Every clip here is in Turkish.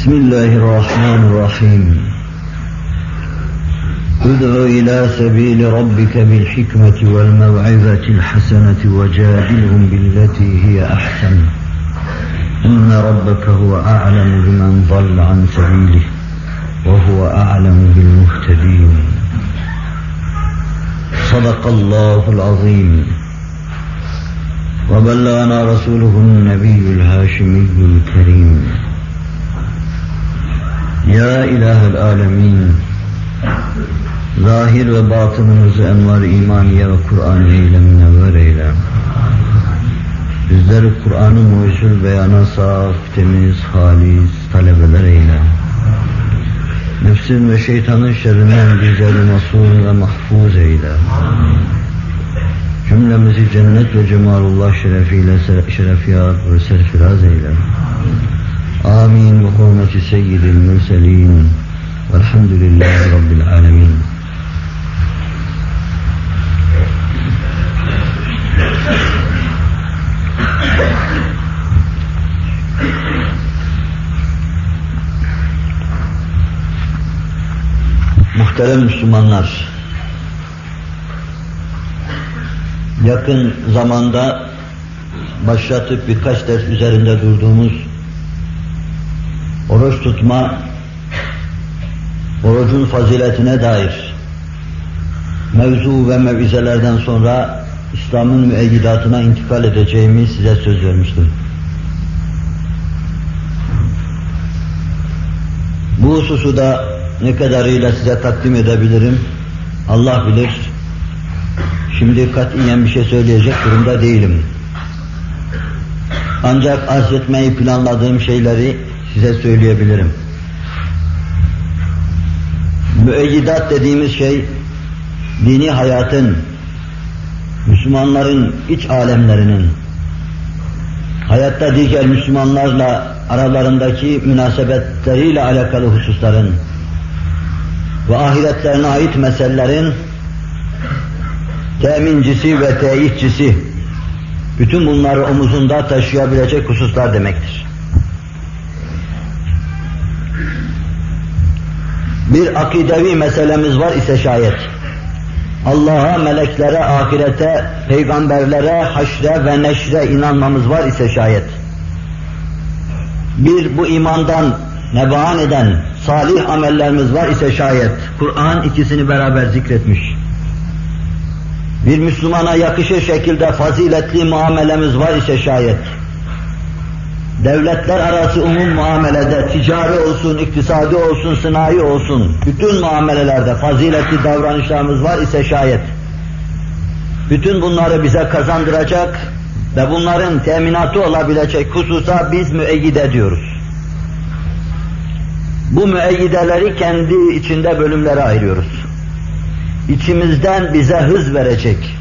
بسم الله الرحمن الرحيم. ادع إلى سبيل ربك بالحكمة والموعظة الحسنة وجادلهم بالتي هي أحسن. إن ربك هو أعلم بمن ضل عن سبيله وهو أعلم بالمهتدين. صدق الله العظيم. وبلغنا رسوله النبي الهاشمي الكريم. Ya İlah Alemin Zahir ve batınımızı envar imaniye ve Kur'an eyle münevver eyle. Bizleri Kur'an-ı mucizül beyana saf, temiz, halis talebeler eyle. Nefsin ve şeytanın şerrinden bizleri masum ve mahfuz eyle. Cümlemizi cennet ve cemalullah şerefiyle şerefiyat ve serfiraz eyle. آمين بحرمة سيد المرسلين والحمد لله رب العالمين Muhterem Müslümanlar, yakın zamanda başlatıp birkaç ders üzerinde durduğumuz oruç tutma, orucun faziletine dair mevzu ve mevizelerden sonra İslam'ın müeyyidatına intikal edeceğimi size söz vermiştim. Bu hususu da ne kadarıyla size takdim edebilirim Allah bilir. Şimdi katiyen bir şey söyleyecek durumda değilim. Ancak arz etmeyi planladığım şeyleri size söyleyebilirim. Müeyyidat dediğimiz şey, dini hayatın, Müslümanların iç alemlerinin, hayatta diğer Müslümanlarla aralarındaki münasebetleriyle alakalı hususların ve ahiretlerine ait meselelerin temincisi ve teyitçisi, bütün bunları omuzunda taşıyabilecek hususlar demektir. Bir akidevi meselemiz var ise şayet, Allah'a, meleklere, ahirete, peygamberlere, haşre ve neşre inanmamız var ise şayet, bir bu imandan nebaan eden salih amellerimiz var ise şayet, Kur'an ikisini beraber zikretmiş. Bir Müslümana yakışır şekilde faziletli muamelemiz var ise şayet, devletler arası umum muamelede, ticari olsun, iktisadi olsun, sınai olsun, bütün muamelelerde faziletli davranışlarımız var ise şayet, bütün bunları bize kazandıracak ve bunların teminatı olabilecek hususa biz müeyyid ediyoruz. Bu müeyyideleri kendi içinde bölümlere ayırıyoruz. İçimizden bize hız verecek,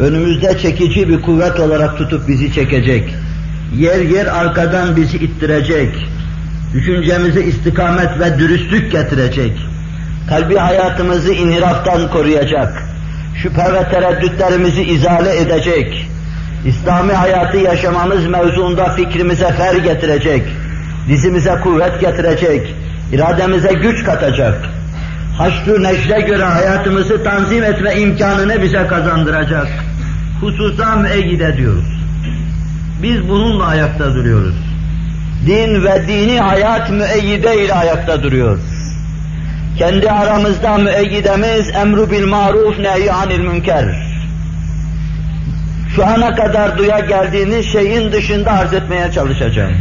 önümüzde çekici bir kuvvet olarak tutup bizi çekecek, yer yer arkadan bizi ittirecek, düşüncemizi istikamet ve dürüstlük getirecek, kalbi hayatımızı inhiraftan koruyacak, şüphe ve tereddütlerimizi izale edecek, İslami hayatı yaşamamız mevzuunda fikrimize fer getirecek, dizimize kuvvet getirecek, irademize güç katacak, haşr neşre göre hayatımızı tanzim etme imkanını bize kazandıracak. Hususa müeyyide diyoruz. Biz bununla ayakta duruyoruz. Din ve dini hayat müeyyide ile ayakta duruyor. Kendi aramızda müeyyidemiz emru bil maruf nehy anil münker. Şu ana kadar duya geldiğiniz şeyin dışında arz etmeye çalışacağım.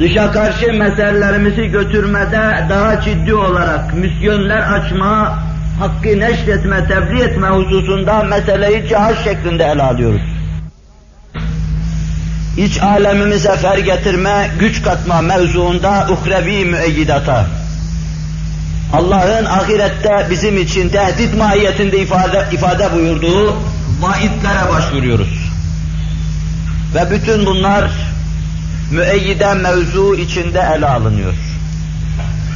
Dışa karşı meselelerimizi götürmede daha ciddi olarak misyonlar açma, hakkı neşretme, tebliğ etme hususunda meseleyi cihaz şeklinde ele alıyoruz. İç alemimize fer getirme, güç katma mevzuunda uhrevi müeyyidata. Allah'ın ahirette bizim için tehdit mahiyetinde ifade, ifade buyurduğu vaitlere başvuruyoruz. Ve bütün bunlar müeyyide mevzu içinde ele alınıyor.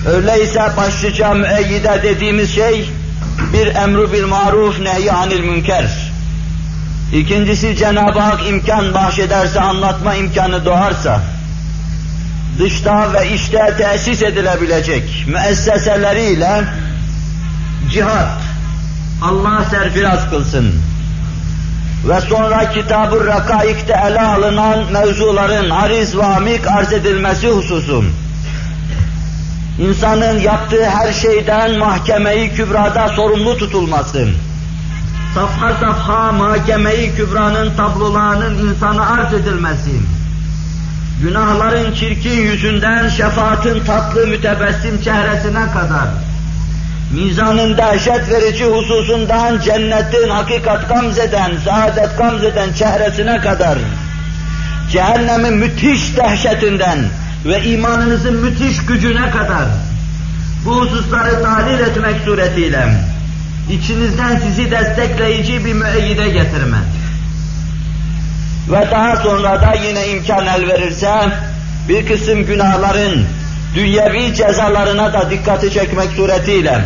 Öyleyse başlıca müeyyide dediğimiz şey bir emru bil maruf nehy anil münker. İkincisi Cenab-ı Hak imkan bahşederse, anlatma imkanı doğarsa, dışta ve işte tesis edilebilecek müesseseleriyle cihat, Allah serfiraz kılsın. Ve sonra Kitab-ı Rakaik'te ele alınan mevzuların ariz ve amik arz edilmesi hususum insanın yaptığı her şeyden mahkemeyi kübrada sorumlu tutulması, safha safha mahkemeyi kübranın tablolarının insana arz edilmesi, günahların çirkin yüzünden şefaatin tatlı mütebessim çehresine kadar, mizanın dehşet verici hususundan cennetin hakikat gamzeden, saadet gamzeden çehresine kadar, cehennemin müthiş dehşetinden, ve imanınızın müthiş gücüne kadar. Bu hususları tahlil etmek suretiyle içinizden sizi destekleyici bir müeyyide getirme. Ve daha sonra da yine imkan el verirse bir kısım günahların dünyevi cezalarına da dikkati çekmek suretiyle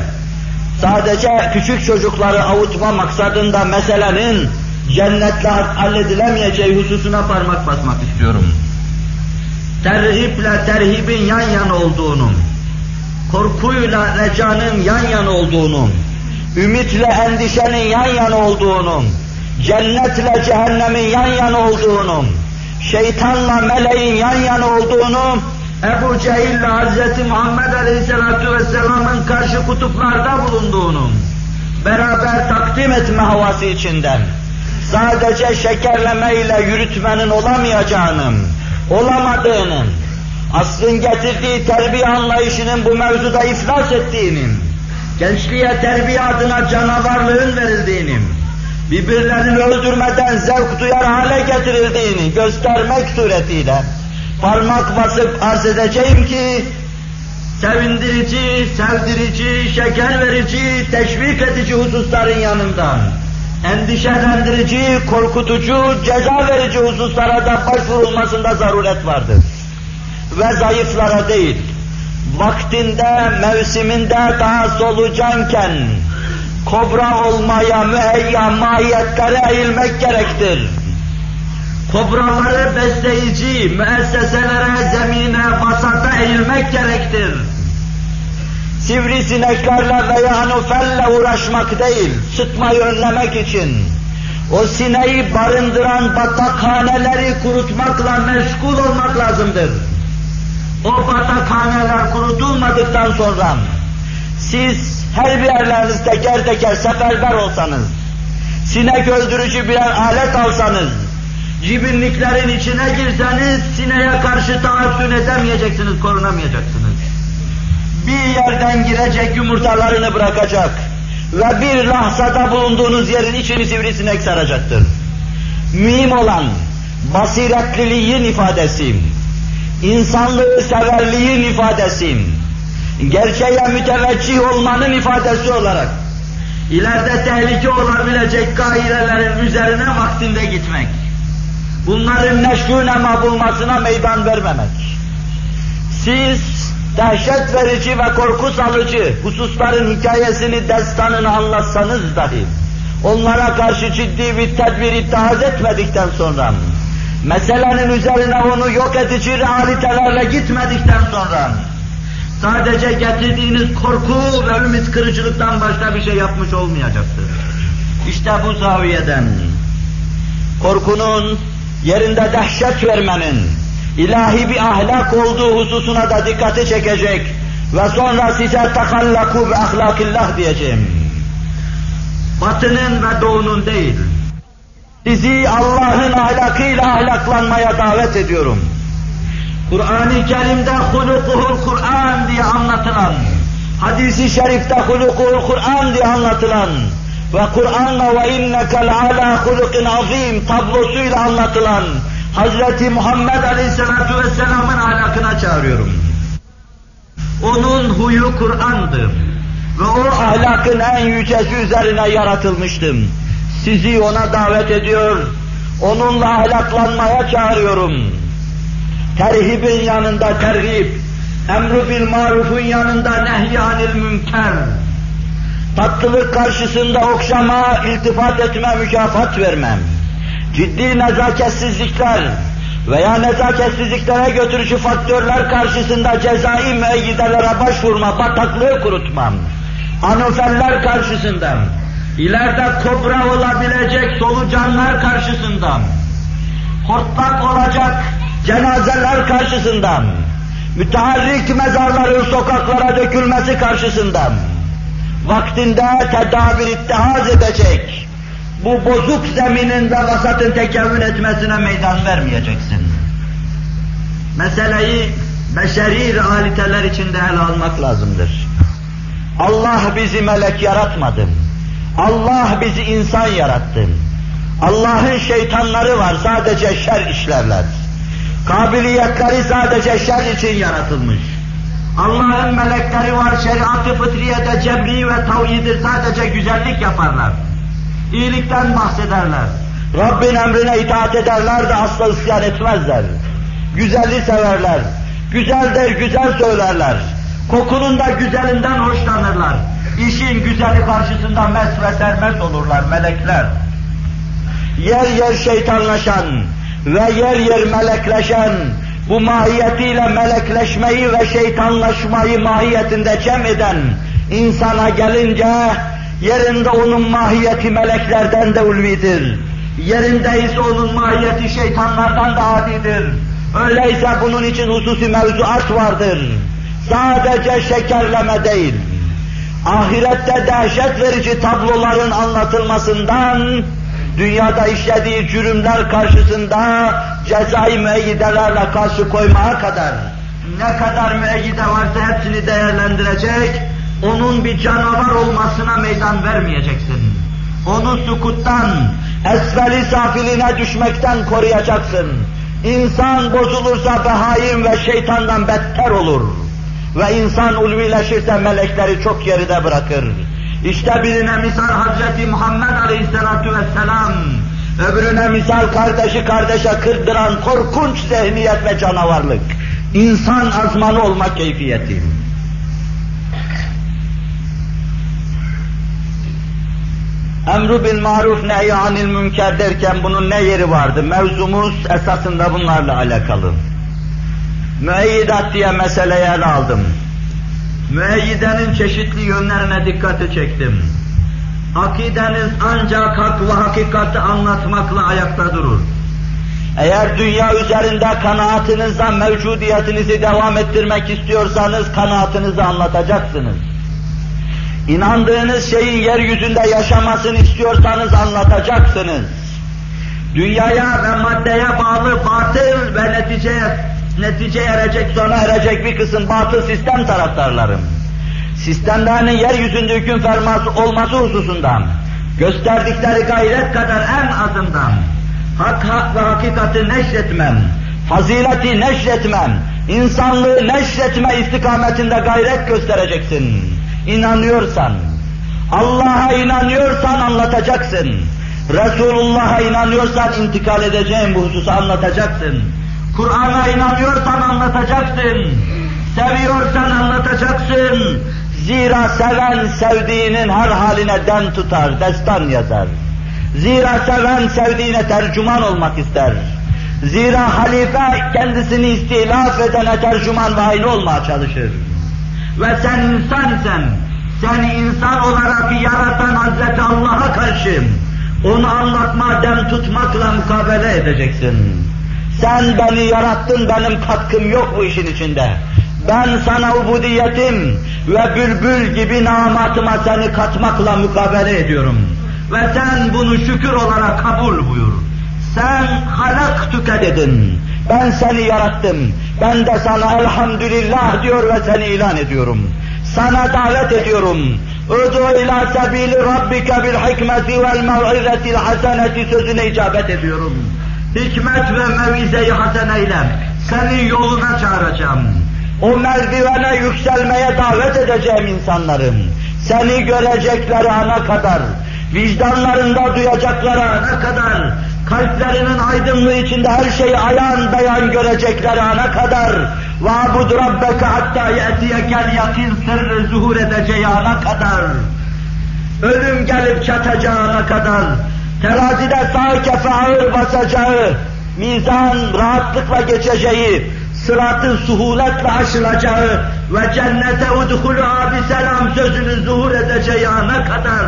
sadece küçük çocukları avutma maksadında meselenin cennetle halledilemeyeceği hususuna parmak basmak istiyorum terhiple terhibin yan yana olduğunu, korkuyla recanın yan yana olduğunu, ümitle endişenin yan yana olduğunu, cennetle cehennemin yan yana olduğunu, şeytanla meleğin yan yana olduğunu, Ebu Cehil'le Hz. Muhammed Aleyhisselatü Vesselam'ın karşı kutuplarda bulunduğunu, beraber takdim etme havası içinden, sadece şekerlemeyle yürütmenin olamayacağını, olamadığının, aslın getirdiği terbiye anlayışının bu mevzuda iflas ettiğinin, gençliğe terbiye adına canavarlığın verildiğini, birbirlerini öldürmeden zevk duyar hale getirildiğini göstermek suretiyle parmak basıp arz edeceğim ki sevindirici, sevdirici, şeker verici, teşvik edici hususların yanından endişelendirici, korkutucu, ceza verici hususlara da başvurulmasında zaruret vardır. Ve zayıflara değil, vaktinde, mevsiminde daha solucanken, kobra olmaya müheyya mahiyetlere eğilmek gerektir. Kobraları besleyici müesseselere, zemine, vasata eğilmek gerektir sivrisineklerle veya nufelle uğraşmak değil, sıtmayı önlemek için, o sineği barındıran batakhaneleri kurutmakla meşgul olmak lazımdır. O batakhaneler kurutulmadıktan sonra, siz her bir yerlerinizde teker teker seferber olsanız, sinek öldürücü birer alet alsanız, cibinliklerin içine girseniz, sineğe karşı tahakkün edemeyeceksiniz, korunamayacaksınız bir yerden girecek yumurtalarını bırakacak ve bir lahzada bulunduğunuz yerin içini sivrisinek saracaktır. Mühim olan basiretliliğin ifadesi, insanlığı severliğin ifadesi, gerçeğe müteveccih olmanın ifadesi olarak. İleride tehlike olabilecek gairelerin üzerine vaktinde gitmek, bunların neşrüne bulmasına meydan vermemek. Siz dehşet verici ve korku salıcı hususların hikayesini, destanını anlatsanız dahi, onlara karşı ciddi bir tedbir ittihaz etmedikten sonra, meselenin üzerine onu yok edici realitelerle gitmedikten sonra, sadece getirdiğiniz korku ve ümit kırıcılıktan başka bir şey yapmış olmayacaktır. İşte bu zaviyeden, korkunun, yerinde dehşet vermenin, ilahi bir ahlak olduğu hususuna da dikkati çekecek ve sonra size takallaku ve ahlakillah diyeceğim. Batının ve doğunun değil, sizi Allah'ın ahlakıyla ahlaklanmaya davet ediyorum. Kur'an-ı Kerim'de hulukuhul Kur'an diye anlatılan, hadisi şerifte hulukuhul Kur'an diye anlatılan ve Kur'an'la ve inneke leala hulukin azim tablosuyla anlatılan Hazreti Muhammed Aleyhisselatü Vesselam'ın ahlakına çağırıyorum. Onun huyu Kur'an'dır. Ve o ahlakın en yücesi üzerine yaratılmıştım. Sizi ona davet ediyor, onunla ahlaklanmaya çağırıyorum. Terhibin yanında terhib, emru bil marufun yanında nehyanil münker. Tatlılık karşısında okşama, iltifat etme, mükafat vermem ciddi nezaketsizlikler veya nezaketsizliklere götürücü faktörler karşısında cezai müeyyidelere başvurma, bataklığı kurutmam, anufeller karşısında, ileride kobra olabilecek solucanlar karşısında, hortlak olacak cenazeler karşısında, müteharrik mezarların sokaklara dökülmesi karşısında, vaktinde tedavir ittihaz edecek, bu bozuk zeminin ve vasatın tekevün etmesine meydan vermeyeceksin. Meseleyi beşeri realiteler içinde ele almak lazımdır. Allah bizi melek yaratmadı. Allah bizi insan yarattı. Allah'ın şeytanları var, sadece şer işlerler. Kabiliyetleri sadece şer için yaratılmış. Allah'ın melekleri var, şeriat-ı fıtriyede cebri ve tavhidir, sadece güzellik yaparlar iyilikten bahsederler. Rabbin emrine itaat ederler de asla isyan etmezler. Güzelliği severler. Güzel der, güzel söylerler. Kokunun da güzelinden hoşlanırlar. İşin güzeli karşısında mes ve sermes olurlar melekler. Yer yer şeytanlaşan ve yer yer melekleşen, bu mahiyetiyle melekleşmeyi ve şeytanlaşmayı mahiyetinde cem eden insana gelince Yerinde onun mahiyeti meleklerden de ulvidir. Yerinde ise onun mahiyeti şeytanlardan da adidir. Öyleyse bunun için hususi mevzuat vardır. Sadece şekerleme değil. Ahirette dehşet verici tabloların anlatılmasından, dünyada işlediği cürümler karşısında cezai müeyyidelerle karşı koymaya kadar, ne kadar müeyyide varsa hepsini değerlendirecek, onun bir canavar olmasına meydan vermeyeceksin. Onu sukuttan, esveli safiline düşmekten koruyacaksın. İnsan bozulursa behaim ve şeytandan beter olur. Ve insan ulvileşirse melekleri çok geride bırakır. İşte birine misal Hazreti Muhammed Aleyhisselatü Vesselam, öbürüne misal kardeşi kardeşe kırdıran korkunç zihniyet ve canavarlık. İnsan azmanı olmak keyfiyeti. Emru bil maruf nehy anil münker derken bunun ne yeri vardı? Mevzumuz esasında bunlarla alakalı. Müeyyidat diye meseleyi ele aldım. Müeyyidenin çeşitli yönlerine dikkati çektim. Akideniz ancak hak ve hakikati anlatmakla ayakta durur. Eğer dünya üzerinde kanaatinizle mevcudiyetinizi devam ettirmek istiyorsanız kanaatinizi anlatacaksınız. İnandığınız şeyin yeryüzünde yaşamasını istiyorsanız anlatacaksınız. Dünyaya ve maddeye bağlı batıl ve neticeye, netice erecek, sona erecek bir kısım batıl sistem taraftarlarım. Sistemlerinin yeryüzünde hüküm ferması olması hususundan, gösterdikleri gayret kadar en azından, hak hak ve hakikati neşretmem, fazileti neşretmem, insanlığı neşretme istikametinde gayret göstereceksin inanıyorsan, Allah'a inanıyorsan anlatacaksın. Resulullah'a inanıyorsan intikal edeceğin bu hususu anlatacaksın. Kur'an'a inanıyorsan anlatacaksın. Seviyorsan anlatacaksın. Zira seven sevdiğinin her haline den tutar, destan yazar. Zira seven sevdiğine tercüman olmak ister. Zira halife kendisini istilaf edene tercüman ve aynı olmaya çalışır. Ve sen insansen, seni insan olarak yaratan Hazreti Allah'a karşı onu anlatma, dem tutmakla mukabele edeceksin. Sen beni yarattın, benim katkım yok bu işin içinde. Ben sana ubudiyetim ve bülbül gibi namatıma seni katmakla mukabele ediyorum. Ve sen bunu şükür olarak kabul buyur. Sen halak tükededin. Ben seni yarattım. Ben de sana elhamdülillah diyor ve seni ilan ediyorum. Sana davet ediyorum. Udu ila sebili rabbike bil hikmeti vel mev'izetil haseneti sözüne icabet ediyorum Hikmet ve mevize-i haseneyle seni yoluna çağıracağım. O merdivene yükselmeye davet edeceğim insanların. Seni görecekleri ana kadar, vicdanlarında duyacakları ana kadar, kalplerinin aydınlığı içinde her şeyi ayan beyan görecekleri ana kadar وَعْبُدْ رَبَّكَ hatta يَأْتِيَكَ yakin sırrı zuhur edeceği ana kadar ölüm gelip çatacağına kadar terazide sağ kefe ağır basacağı mizan rahatlıkla geçeceği sıratın suhuletle aşılacağı ve cennete udhulû bir selam sözünü zuhur edeceği ana kadar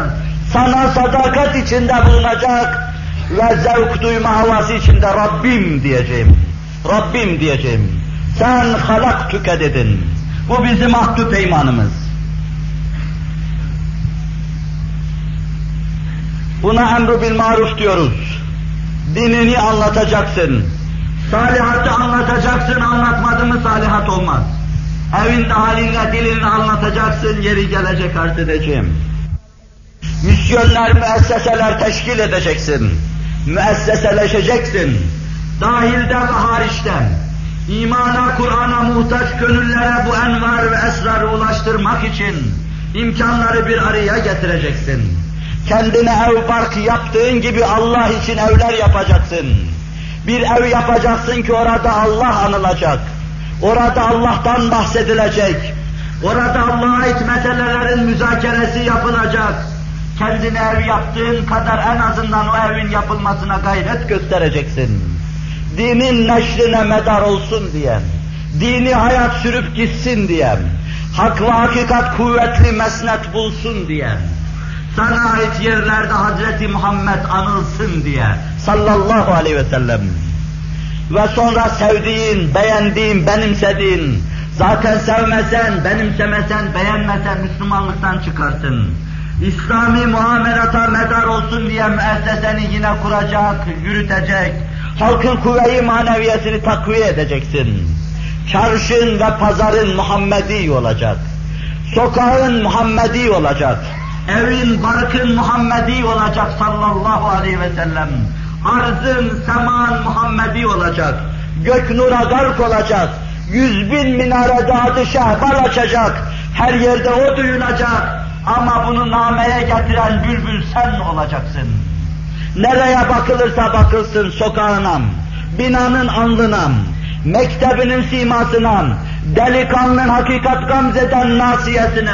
sana sadakat içinde bulunacak ve zevk duyma havası içinde Rabbim diyeceğim. Rabbim diyeceğim. Sen halak tüke dedin. Bu bizim ahdu peymanımız. Buna emru bil maruf diyoruz. Dinini anlatacaksın. Salihatı anlatacaksın, anlatmadı mı salihat olmaz. Evin haline dilini anlatacaksın, yeri gelecek art edeceğim. Misyonlar, müesseseler teşkil edeceksin. Müesseseleşeceksin. Dahilden ve hariçten. İmana, Kur'an'a muhtaç gönüllere bu envar ve esrarı ulaştırmak için imkanları bir araya getireceksin. Kendine ev bark yaptığın gibi Allah için evler yapacaksın. Bir ev yapacaksın ki orada Allah anılacak. Orada Allah'tan bahsedilecek. Orada Allah'a ait meselelerin müzakeresi yapılacak. Kendine ev yaptığın kadar en azından o evin yapılmasına gayret göstereceksin. Dinin neşrine medar olsun diye, dini hayat sürüp gitsin diye, hak ve hakikat kuvvetli mesnet bulsun diye, sana ait yerlerde Hazreti Muhammed anılsın diye sallallahu aleyhi ve sellem. Ve sonra sevdiğin, beğendiğin, benimsediğin, zaten sevmesen, benimsemesen, beğenmesen Müslümanlıktan çıkarsın. İslami muamelata medar olsun diye müesseseni yine kuracak, yürütecek, halkın kuvve-i maneviyesini takviye edeceksin. Çarşın ve pazarın Muhammedi olacak. Sokağın Muhammedi olacak evin, barkın Muhammedi olacak sallallahu aleyhi ve sellem. Arzın, seman Muhammedi olacak. Gök nura gark olacak. Yüz bin minarede adı şehbar açacak. Her yerde o duyulacak. Ama bunu nameye getiren bülbül sen olacaksın. Nereye bakılırsa bakılsın sokağına, binanın alnına, mektebinin simasına, delikanlının hakikat gamzeden nasiyesine,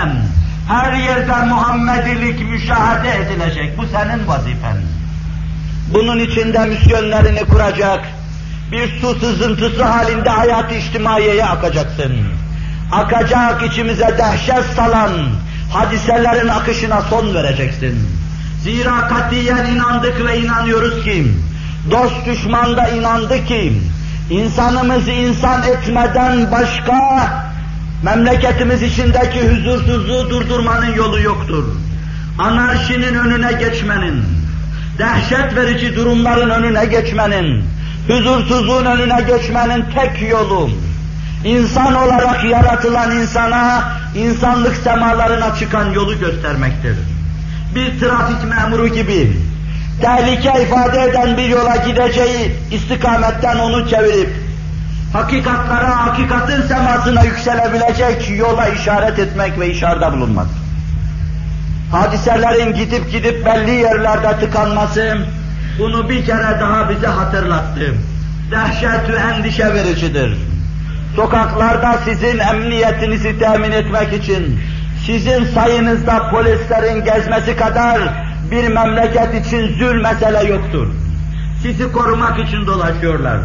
her yerde Muhammedilik müşahede edilecek. Bu senin vazifen. Bunun içinde misyonlarını kuracak, bir su sızıntısı halinde hayat-ı içtimaiyeye akacaksın. Akacak içimize dehşet salan hadiselerin akışına son vereceksin. Zira katiyen inandık ve inanıyoruz ki, dost düşman da inandı ki, insanımızı insan etmeden başka Memleketimiz içindeki huzursuzluğu durdurmanın yolu yoktur. Anarşinin önüne geçmenin, dehşet verici durumların önüne geçmenin, huzursuzluğun önüne geçmenin tek yolu, insan olarak yaratılan insana, insanlık semalarına çıkan yolu göstermektir. Bir trafik memuru gibi, tehlike ifade eden bir yola gideceği istikametten onu çevirip, hakikatlara, hakikatin semasına yükselebilecek yola işaret etmek ve işarda bulunmak. Hadiselerin gidip gidip belli yerlerde tıkanması, bunu bir kere daha bize hatırlattı. Dehşet ve endişe vericidir. sokaklarda sizin emniyetinizi temin etmek için, sizin sayınızda polislerin gezmesi kadar bir memleket için zül mesele yoktur. Sizi korumak için dolaşıyorlar.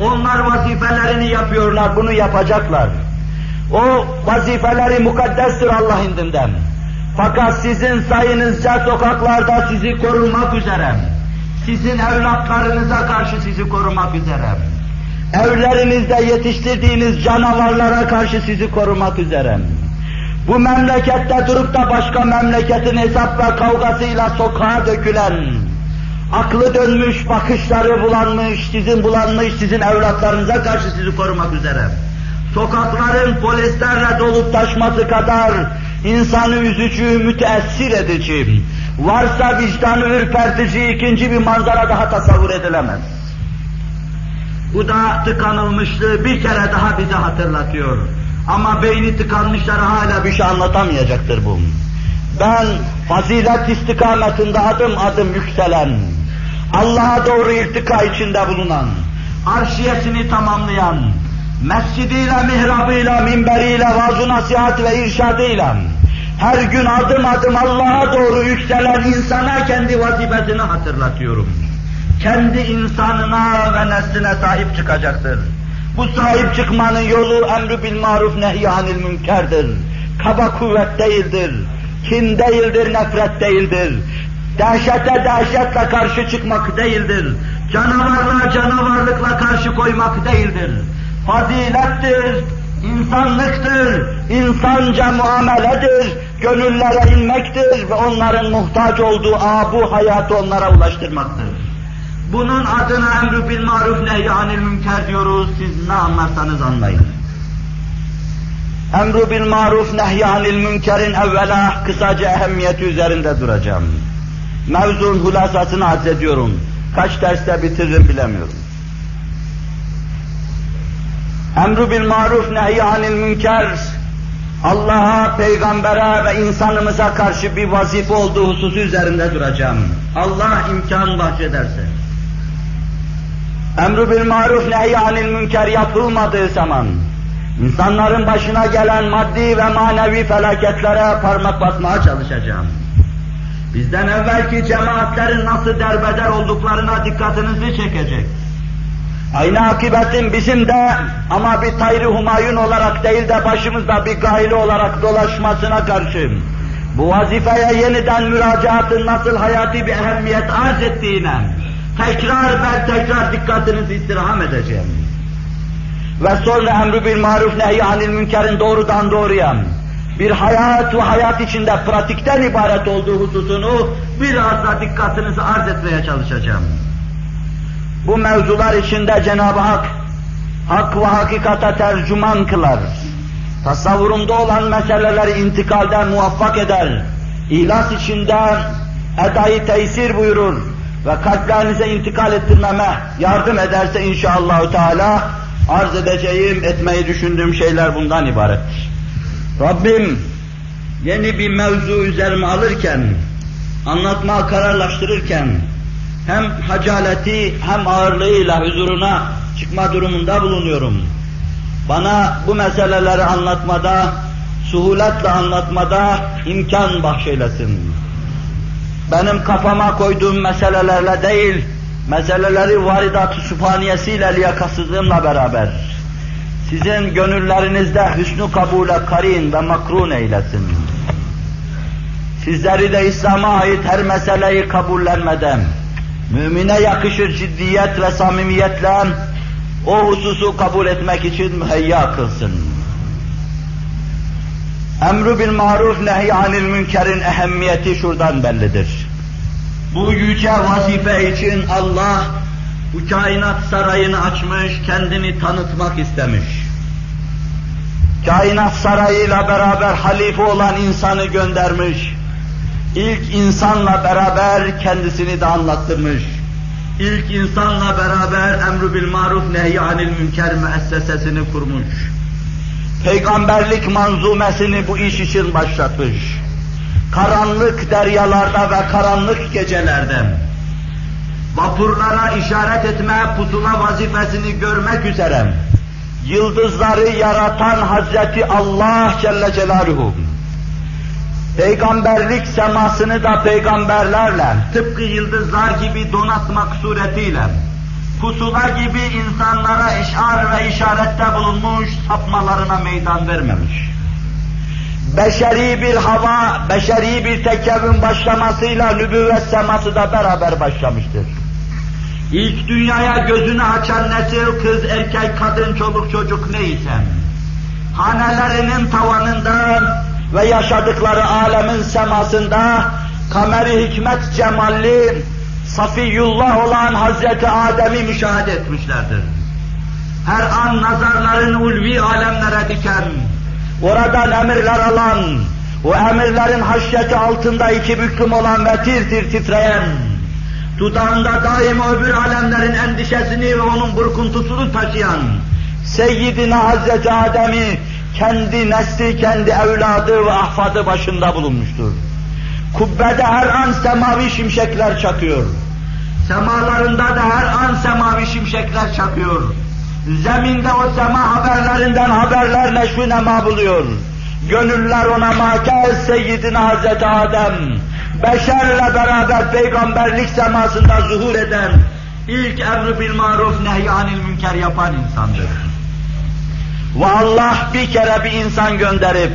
Onlar vazifelerini yapıyorlar, bunu yapacaklar. O vazifeleri mukaddestir Allah indinden. Fakat sizin sayınızca sokaklarda sizi korumak üzere, sizin evlatlarınıza karşı sizi korumak üzere, evlerinizde yetiştirdiğiniz canavarlara karşı sizi korumak üzere, bu memlekette durup da başka memleketin hesap ve kavgasıyla sokağa dökülen, aklı dönmüş, bakışları bulanmış, sizin bulanmış, sizin evlatlarınıza karşı sizi korumak üzere. Sokakların polislerle dolup taşması kadar insanı üzücü, müteessir edici, varsa vicdanı ürpertici ikinci bir manzara daha tasavvur edilemez. Bu da tıkanılmışlığı bir kere daha bize hatırlatıyor. Ama beyni tıkanmışlara hala bir şey anlatamayacaktır bu. Ben fazilet istikametinde adım adım yükselen, Allah'a doğru irtika içinde bulunan, arşiyesini tamamlayan, mescidiyle, mihrabıyla, minberiyle, vaaz nasihat ve irşadıyla, her gün adım adım Allah'a doğru yükselen insana kendi vazifesini hatırlatıyorum. Kendi insanına ve nesline sahip çıkacaktır. Bu sahip çıkmanın yolu emri bil maruf nehyanil münkerdir. Kaba kuvvet değildir. Kin değildir, nefret değildir. Dehşete dehşetle karşı çıkmak değildir. Canavarla canavarlıkla karşı koymak değildir. Fazilettir, insanlıktır, insanca muameledir, gönüllere inmektir ve onların muhtaç olduğu abu hayatı onlara ulaştırmaktır. Bunun adına emru bil maruf nehyanil münker diyoruz, siz ne anlarsanız anlayın. Emru bil maruf nehyanil münkerin evvela kısaca ehemmiyeti üzerinde duracağım. Mevzun hulasasını arz ediyorum. Kaç derste bitiririm bilemiyorum. Emru bil maruf nehyanil münker Allah'a, peygambere ve insanımıza karşı bir vazife olduğu hususu üzerinde duracağım. Allah imkan bahşederse. Emru bil maruf nehyanil münker yapılmadığı zaman, insanların başına gelen maddi ve manevi felaketlere parmak basmaya çalışacağım. Bizden evvelki cemaatlerin nasıl derbeder olduklarına dikkatinizi çekecek. Aynı akibetin bizim de ama bir tayri humayun olarak değil de başımızda bir gayle olarak dolaşmasına karşı bu vazifeye yeniden müracaatın nasıl hayati bir ehemmiyet arz ettiğine tekrar ben tekrar dikkatinizi istirham edeceğim. Ve sonra emri bil maruf nehyanil münkerin doğrudan doğruya bir hayat ve hayat içinde pratikten ibaret olduğu hususunu biraz da dikkatinizi arz etmeye çalışacağım. Bu mevzular içinde Cenab-ı Hak, hak ve hakikata tercüman kılar. Tasavvurumda olan meseleleri intikalden muvaffak eder. İhlas içinde edayı tesir buyurur ve kalplerinize intikal ettirmeme yardım ederse inşallah Teala arz edeceğim, etmeyi düşündüğüm şeyler bundan ibarettir. Rabbim yeni bir mevzu üzerime alırken, anlatmaya kararlaştırırken hem hacaleti hem ağırlığıyla huzuruna çıkma durumunda bulunuyorum. Bana bu meseleleri anlatmada, suhuletle anlatmada imkan bahşeylesin. Benim kafama koyduğum meselelerle değil, meseleleri varidat-ı sübhaniyesiyle liyakasızlığımla beraber, sizin gönüllerinizde hüsnü kabule karin ve makrun eylesin. Sizleri de İslam'a ait her meseleyi kabullenmeden, mümine yakışır ciddiyet ve samimiyetle o hususu kabul etmek için müheyya kılsın. Emru bil maruf nehyanil münkerin ehemmiyeti şuradan bellidir. Bu yüce vazife için Allah bu kainat sarayını açmış, kendini tanıtmak istemiş. Kainat sarayıyla beraber halife olan insanı göndermiş. İlk insanla beraber kendisini de anlattırmış. İlk insanla beraber emru bil maruf nehyanil münker müessesesini kurmuş. Peygamberlik manzumesini bu iş için başlatmış. Karanlık deryalarda ve karanlık gecelerde vapurlara işaret etme pusula vazifesini görmek üzere yıldızları yaratan Hazreti Allah Celle Celaluhu, peygamberlik semasını da peygamberlerle, tıpkı yıldızlar gibi donatmak suretiyle, pusula gibi insanlara işar ve işarette bulunmuş, sapmalarına meydan vermemiş. Beşeri bir hava, beşeri bir tekevün başlamasıyla nübüvvet seması da beraber başlamıştır. İlk dünyaya gözünü açan nesil, kız, erkek, kadın, çoluk, çocuk neyse, hanelerinin tavanından ve yaşadıkları alemin semasında kameri hikmet cemalli, Safiyullah olan Hazreti Adem'i müşahede etmişlerdir. Her an nazarların ulvi alemlere diken, oradan emirler alan, o emirlerin haşyeti altında iki büklüm olan ve tir tir titreyen, dudağında daima öbür alemlerin endişesini ve onun burkuntusunu taşıyan, Seyyidina Hazreti Adem'i kendi nesli, kendi evladı ve ahfadı başında bulunmuştur. Kubbede her an semavi şimşekler çakıyor. Semalarında da her an semavi şimşekler çakıyor. Zeminde o sema haberlerinden haberler neşvi nema buluyor. Gönüller ona makez Seyyidina Hazreti Adem, beşerle beraber peygamberlik semasında zuhur eden, ilk emri bil maruf nehyanil münker yapan insandır. Ve Allah bir kere bir insan gönderip,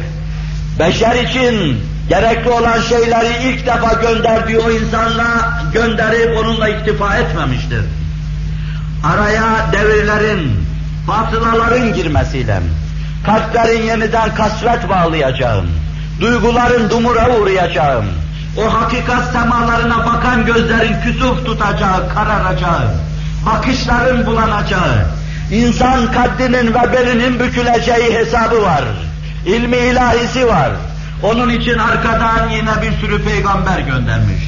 beşer için gerekli olan şeyleri ilk defa gönderdiği o insanla gönderip onunla iktifa etmemiştir. Araya devirlerin, fatılaların girmesiyle, kalplerin yeniden kasvet bağlayacağım, duyguların dumura uğrayacağım, o hakikat semalarına bakan gözlerin küsuf tutacağı, kararacağı, bakışların bulanacağı, insan kaddinin ve belinin büküleceği hesabı var, ilmi ilahisi var, onun için arkadan yine bir sürü peygamber göndermiş.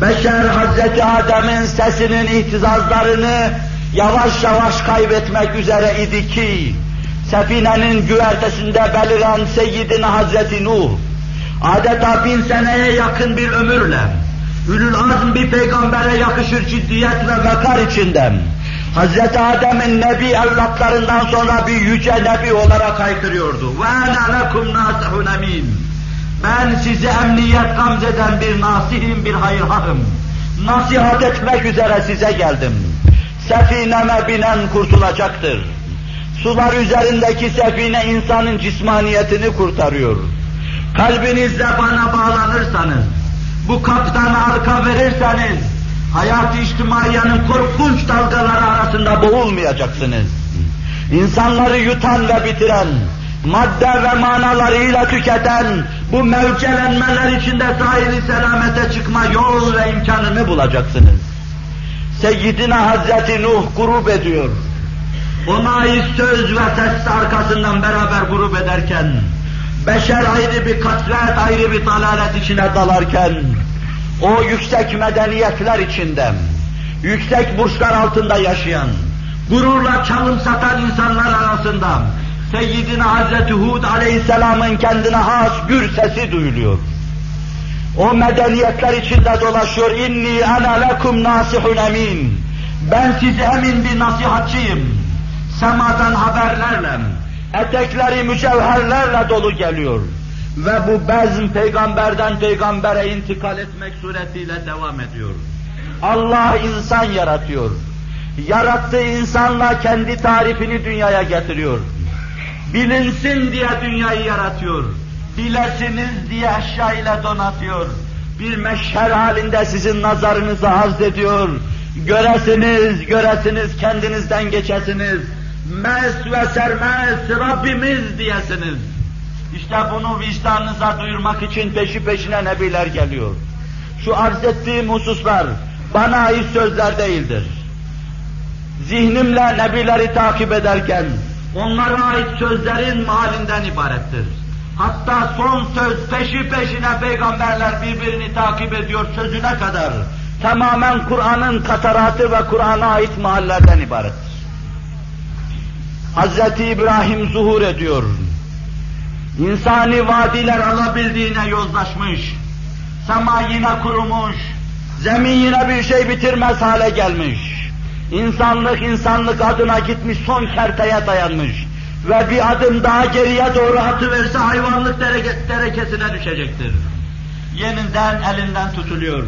Beşer Hazreti Adem'in sesinin ihtizazlarını yavaş yavaş kaybetmek üzere idi ki, sefinenin güvertesinde beliren Seyyidina Hazreti Nuh, adeta bin seneye yakın bir ömürle, ülül azm bir peygambere yakışır ciddiyet ve vekar içinden, Hazreti Adem'in nebi evlatlarından sonra bir yüce nebi olarak haykırıyordu. وَاَنَا لَكُمْ نَاسِحُ emin. Ben sizi emniyet gamzeden bir nasihim, bir hayırhahım. Nasihat etmek üzere size geldim. Sefineme binen kurtulacaktır. Sular üzerindeki sefine insanın cismaniyetini kurtarıyor. Kalbinizle bana bağlanırsanız, bu kaptana arka verirseniz, hayat-ı içtimaiyenin korkunç dalgaları arasında boğulmayacaksınız. İnsanları yutan ve bitiren, madde ve manalarıyla tüketen bu mevcelenmeler içinde sahili selamete çıkma yol ve imkanını bulacaksınız. Seyyidina Hazreti Nuh grup ediyor. Ona ait söz ve ses arkasından beraber grup ederken, beşer ayrı bir kasvet, ayrı bir dalalet içine dalarken, o yüksek medeniyetler içinde, yüksek burçlar altında yaşayan, gururla çalım satan insanlar arasında, Seyyidina Hazreti Hud aleyhisselamın kendine has gür sesi duyuluyor. O medeniyetler içinde dolaşıyor. İnni ana lekum nasihun emin. Ben size emin bir nasihatçıyım. Semadan haberlerle, etekleri mücevherlerle dolu geliyor. Ve bu bezm peygamberden peygambere intikal etmek suretiyle devam ediyor. Allah insan yaratıyor. Yarattığı insanla kendi tarifini dünyaya getiriyor. Bilinsin diye dünyayı yaratıyor. Bilesiniz diye eşya ile donatıyor. Bir meşher halinde sizin nazarınızı arz ediyor. Göresiniz, göresiniz, kendinizden geçesiniz. Mes ve sermes Rabbimiz diyesiniz. İşte bunu vicdanınıza duyurmak için peşi peşine nebiler geliyor. Şu arz ettiğim hususlar bana ait sözler değildir. Zihnimle nebileri takip ederken, onlara ait sözlerin halinden ibarettir. Hatta son söz peşi peşine peygamberler birbirini takip ediyor sözüne kadar. Tamamen Kur'an'ın kataratı ve Kur'an'a ait mahallerden ibarettir. Hz. İbrahim zuhur ediyor. İnsani vadiler alabildiğine yozlaşmış. Sema yine kurumuş. Zemin yine bir şey bitirmez hale gelmiş. İnsanlık insanlık adına gitmiş son kerteye dayanmış. Ve bir adım daha geriye doğru atıverse hayvanlık derekesine düşecektir. Yeniden elinden tutuluyor.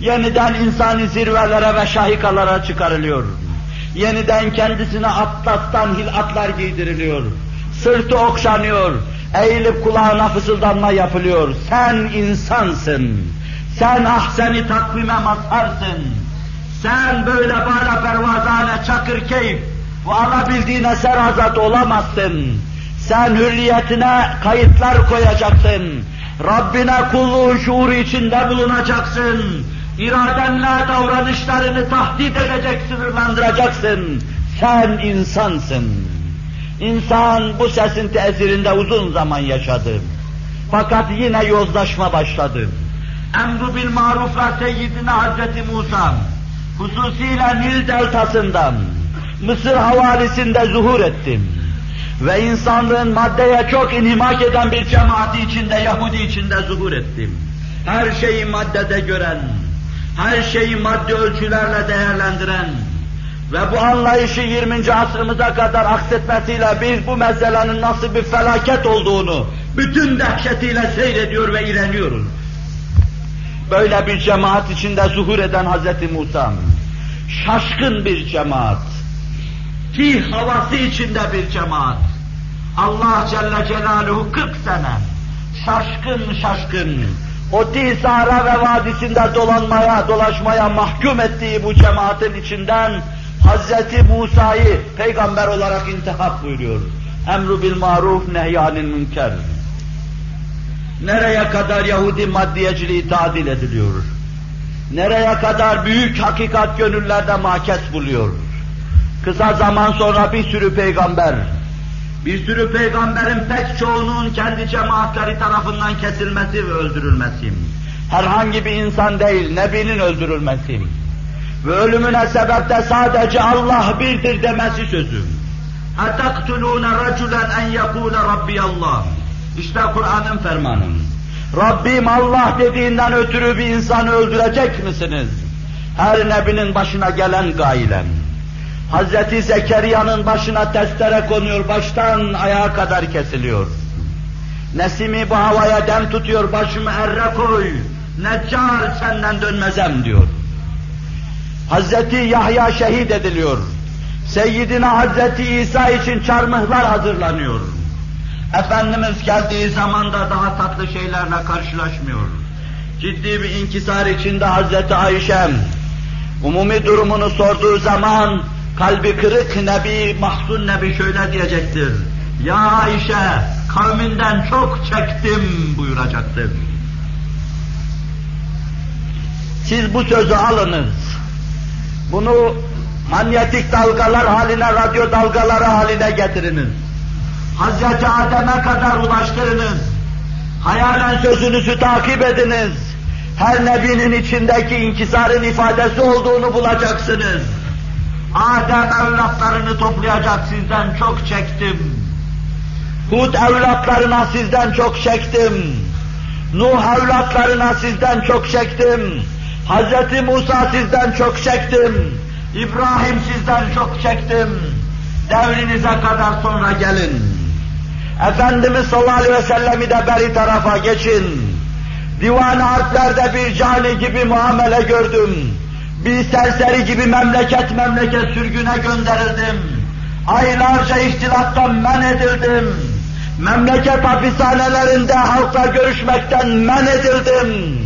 Yeniden insani zirvelere ve şahikalara çıkarılıyor. Yeniden kendisine atlastan hilatlar giydiriliyor. Sırtı okşanıyor. Eğilip kulağına fısıldanma yapılıyor. Sen insansın. Sen ahseni takvime mazharsın. Sen böyle bala pervazane çakır keyif ve alabildiğine serazat olamazsın. Sen hürriyetine kayıtlar koyacaksın. Rabbine kulluğu şuuru içinde bulunacaksın. İradenle davranışlarını tahdit edecek, sınırlandıracaksın. Sen insansın. İnsan bu sesin tesirinde uzun zaman yaşadı. Fakat yine yozlaşma başladı. Emru bil marufla seyyidine Hazreti Musa, hususiyle Nil deltasından, Mısır havalisinde zuhur ettim. Ve insanlığın maddeye çok inhimak eden bir cemaati içinde, Yahudi içinde zuhur ettim. Her şeyi maddede gören, her şeyi maddi ölçülerle değerlendiren ve bu anlayışı 20. asrımıza kadar aksetmesiyle biz bu meselenin nasıl bir felaket olduğunu bütün dehşetiyle seyrediyor ve iğreniyoruz. Böyle bir cemaat içinde zuhur eden Hz. Musa, şaşkın bir cemaat, ki havası içinde bir cemaat, Allah Celle Celaluhu 40 sene, şaşkın şaşkın, o Tisara ve vadisinde dolanmaya, dolaşmaya mahkum ettiği bu cemaatin içinden Hazreti Musa'yı peygamber olarak intihap buyuruyor. Emru bil maruf nehyanil münker. Nereye kadar Yahudi maddiyeciliği tadil ediliyor? Nereye kadar büyük hakikat gönüllerde makes buluyor? Kısa zaman sonra bir sürü peygamber, bir sürü peygamberin pek çoğunun kendi cemaatleri tarafından kesilmesi ve öldürülmesi, herhangi bir insan değil, Nebi'nin öldürülmesi ve ölümüne sebep sadece Allah birdir demesi sözü. اَتَقْتُلُونَ رَجُلًا اَنْ يَقُولَ رَبِّيَ اللّٰهِ İşte Kur'an'ın fermanı. Rabbim Allah dediğinden ötürü bir insanı öldürecek misiniz? Her nebinin başına gelen gailem. Hazreti Zekeriya'nın başına testere konuyor, baştan ayağa kadar kesiliyor. Nesimi bu havaya dem tutuyor, başımı erre koy, neccar senden dönmezem diyor. Hazreti Yahya şehit ediliyor. Seyyidina Hazreti İsa için çarmıhlar hazırlanıyor. Efendimiz geldiği zaman da daha tatlı şeylerle karşılaşmıyor. Ciddi bir inkisar içinde Hazreti Ayşem, umumi durumunu sorduğu zaman kalbi kırık Nebi, mahzun Nebi şöyle diyecektir. Ya Ayşe, kavminden çok çektim buyuracaktır. Siz bu sözü alınız. Bunu manyetik dalgalar haline, radyo dalgaları haline getiriniz. Hazreti Adem'e kadar ulaştırınız. Hayalen sözünüzü takip ediniz. Her nebinin içindeki inkisarın ifadesi olduğunu bulacaksınız. Adem evlatlarını toplayacak sizden çok çektim. Hud evlatlarına sizden çok çektim. Nuh evlatlarına sizden çok çektim. Hz. Musa sizden çok çektim. İbrahim sizden çok çektim. Devrinize kadar sonra gelin. Efendimiz sallallahu aleyhi ve sellemi de beri tarafa geçin. Divan-ı harplerde bir cani gibi muamele gördüm. Bir serseri gibi memleket memleket sürgüne gönderildim. Aylarca ihtilattan men edildim. Memleket hapishanelerinde halkla görüşmekten men edildim.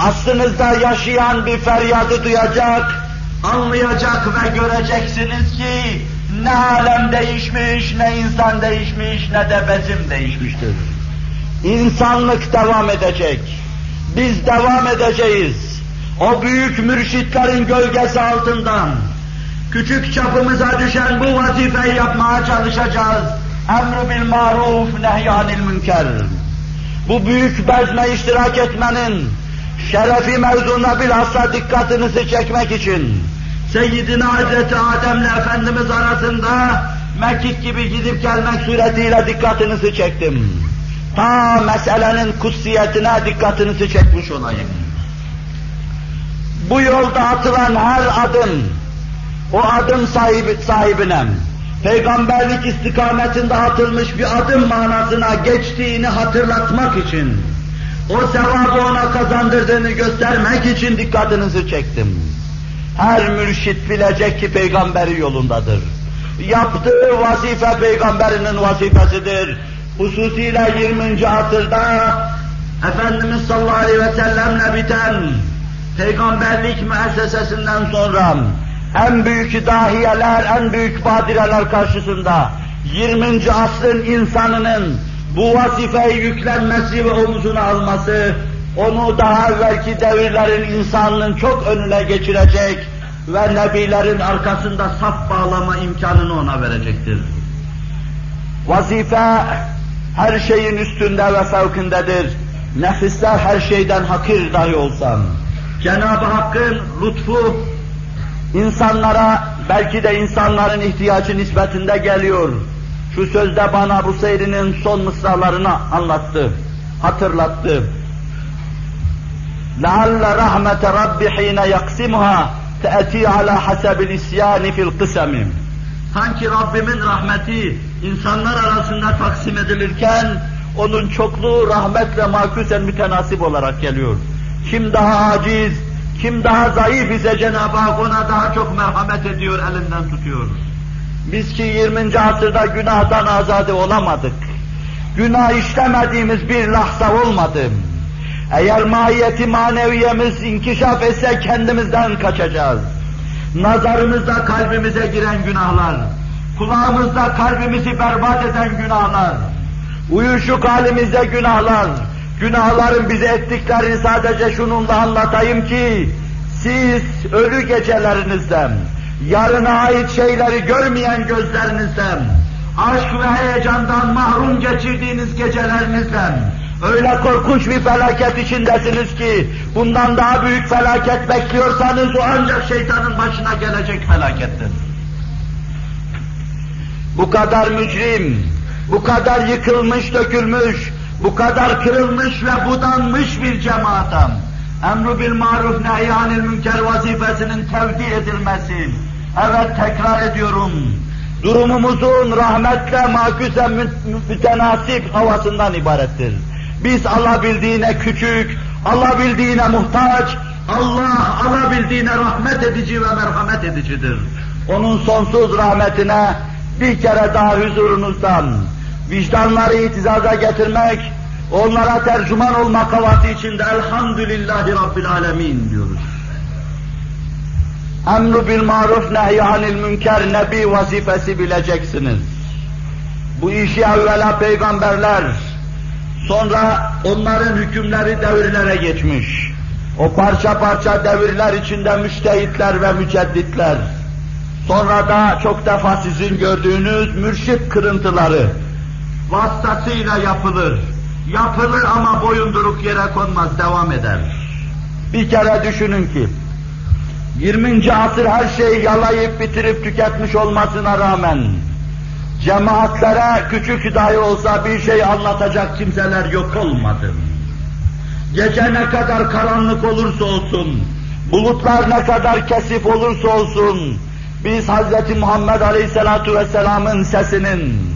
Aslınızda yaşayan bir feryadı duyacak, anlayacak ve göreceksiniz ki ne alem değişmiş, ne insan değişmiş, ne de bezim değişmiştir. İnsanlık devam edecek. Biz devam edeceğiz. O büyük mürşitlerin gölgesi altından küçük çapımıza düşen bu vazifeyi yapmaya çalışacağız. Emr bil maruf, nehyanil münker. Bu büyük bezme iştirak etmenin şerefi mevzuna bilhassa dikkatinizi çekmek için Seyyidina Hazreti Adem'le Efendimiz arasında mekik gibi gidip gelmek suretiyle dikkatinizi çektim. Ta meselenin kutsiyetine dikkatinizi çekmiş olayım. Bu yolda atılan her adım, o adım sahibi, sahibine, peygamberlik istikametinde atılmış bir adım manasına geçtiğini hatırlatmak için, o sevabı ona kazandırdığını göstermek için dikkatinizi çektim. Her mürşit bilecek ki peygamberi yolundadır. Yaptığı vazife peygamberinin vazifesidir. Hususiyle 20. asırda Efendimiz sallallahu aleyhi ve sellemle biten peygamberlik müessesesinden sonra en büyük dahiyeler, en büyük badireler karşısında 20. asrın insanının bu vazifeyi yüklenmesi ve omuzuna alması, onu daha evvelki devirlerin insanının çok önüne geçirecek ve nebilerin arkasında saf bağlama imkanını ona verecektir. Vazife her şeyin üstünde ve fevkindedir. Nefisler her şeyden hakir dahi olsam. Cenab-ı Hakk'ın lütfu insanlara belki de insanların ihtiyacı nispetinde geliyor. Şu sözde bana bu seyrinin son mısralarını anlattı, hatırlattı. لَعَلَّ رَحْمَةَ رَبِّ حِينَ يَقْسِمُهَا تَأْتِي عَلَى حَسَبِ الْاِسْيَانِ فِي الْقِسَمِ Sanki Rabbimin rahmeti insanlar arasında taksim edilirken onun çokluğu rahmetle makusen mütenasip olarak geliyor. Kim daha aciz, kim daha zayıf ise Cenab-ı Hak ona daha çok merhamet ediyor, elinden tutuyor. Biz ki 20. asırda günahdan azade olamadık. Günah işlemediğimiz bir lahza olmadı. Eğer mahiyeti maneviyemiz inkişaf etse kendimizden kaçacağız. Nazarımızda kalbimize giren günahlar, kulağımızda kalbimizi berbat eden günahlar, uyuşuk halimizde günahlar, günahların bize ettiklerini sadece şununla anlatayım ki, siz ölü gecelerinizden, yarına ait şeyleri görmeyen gözlerinizden, aşk ve heyecandan mahrum geçirdiğiniz gecelerinizden, öyle korkunç bir felaket içindesiniz ki, bundan daha büyük felaket bekliyorsanız o ancak şeytanın başına gelecek felakettir. Bu kadar mücrim, bu kadar yıkılmış, dökülmüş, bu kadar kırılmış ve budanmış bir cemaatam, emru bil maruf nehyanil münker vazifesinin tevdi edilmesi, evet tekrar ediyorum, durumumuzun rahmetle maküse mütenasip havasından ibarettir. Biz alabildiğine küçük, alabildiğine muhtaç, Allah alabildiğine rahmet edici ve merhamet edicidir. Onun sonsuz rahmetine bir kere daha huzurunuzdan vicdanları itizaza getirmek, onlara tercüman olmak havası içinde elhamdülillahi rabbil alemin diyoruz. Emru bil maruf nehyanil münker nebi vazifesi bileceksiniz. Bu işi evvela peygamberler, sonra onların hükümleri devirlere geçmiş. O parça parça devirler içinde müştehitler ve mücedditler, sonra da çok defa sizin gördüğünüz mürşit kırıntıları vasıtasıyla yapılır. Yapılır ama boyunduruk yere konmaz, devam eder. Bir kere düşünün ki, 20. asır her şeyi yalayıp bitirip tüketmiş olmasına rağmen, cemaatlere küçük dahi olsa bir şey anlatacak kimseler yok olmadı. Gece ne kadar karanlık olursa olsun, bulutlar ne kadar kesif olursa olsun, biz Hz. Muhammed Aleyhisselatu Vesselam'ın sesinin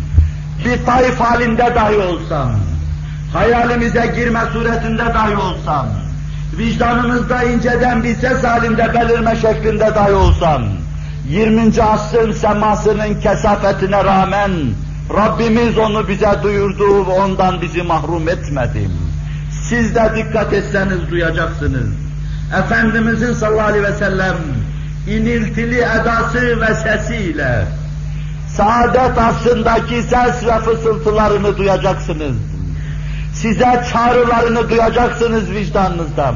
bir taif halinde dahi olsam, hayalimize girme suretinde dahi olsam, vicdanımızda inceden bir ses halinde belirme şeklinde dahi olsam, 20. asrın semasının kesafetine rağmen Rabbimiz onu bize duyurdu ve ondan bizi mahrum etmedi. Siz de dikkat etseniz duyacaksınız. Efendimizin sallallahu aleyhi ve sellem iniltili edası ve sesiyle saadet asrındaki ses ve fısıltılarını duyacaksınız. Size çağrılarını duyacaksınız vicdanınızdan.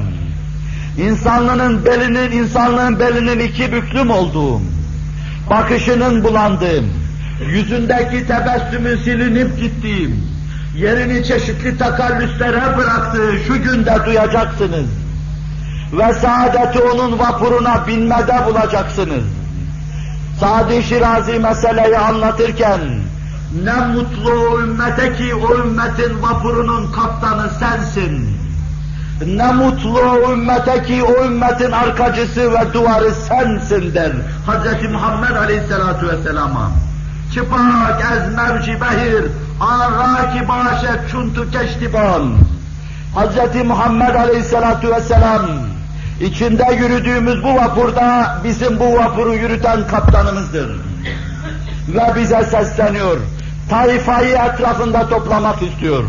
İnsanlığın belinin, insanlığın belinin iki büklüm olduğu, bakışının bulandığım, yüzündeki tebessümü silinip gittiğim, yerini çeşitli takallüslere bıraktığı şu günde duyacaksınız. Ve saadeti onun vapuruna binmede bulacaksınız. Sadi Şirazi meseleyi anlatırken, ne mutlu ümmete ki o ümmetin vapurunun kaptanı sensin. Ne mutlu ümmete ki o ümmetin arkacısı ve duvarı sensin der. Hz. Muhammed Aleyhisselatu Vesselam'a. Çıpak ez mevci behir, ara ki başet çuntu keştiban. Hz. Muhammed Aleyhisselatu Vesselam, içinde yürüdüğümüz bu vapurda bizim bu vapuru yürüten kaptanımızdır. Ve bize sesleniyor. Taifayı etrafında toplamak istiyor.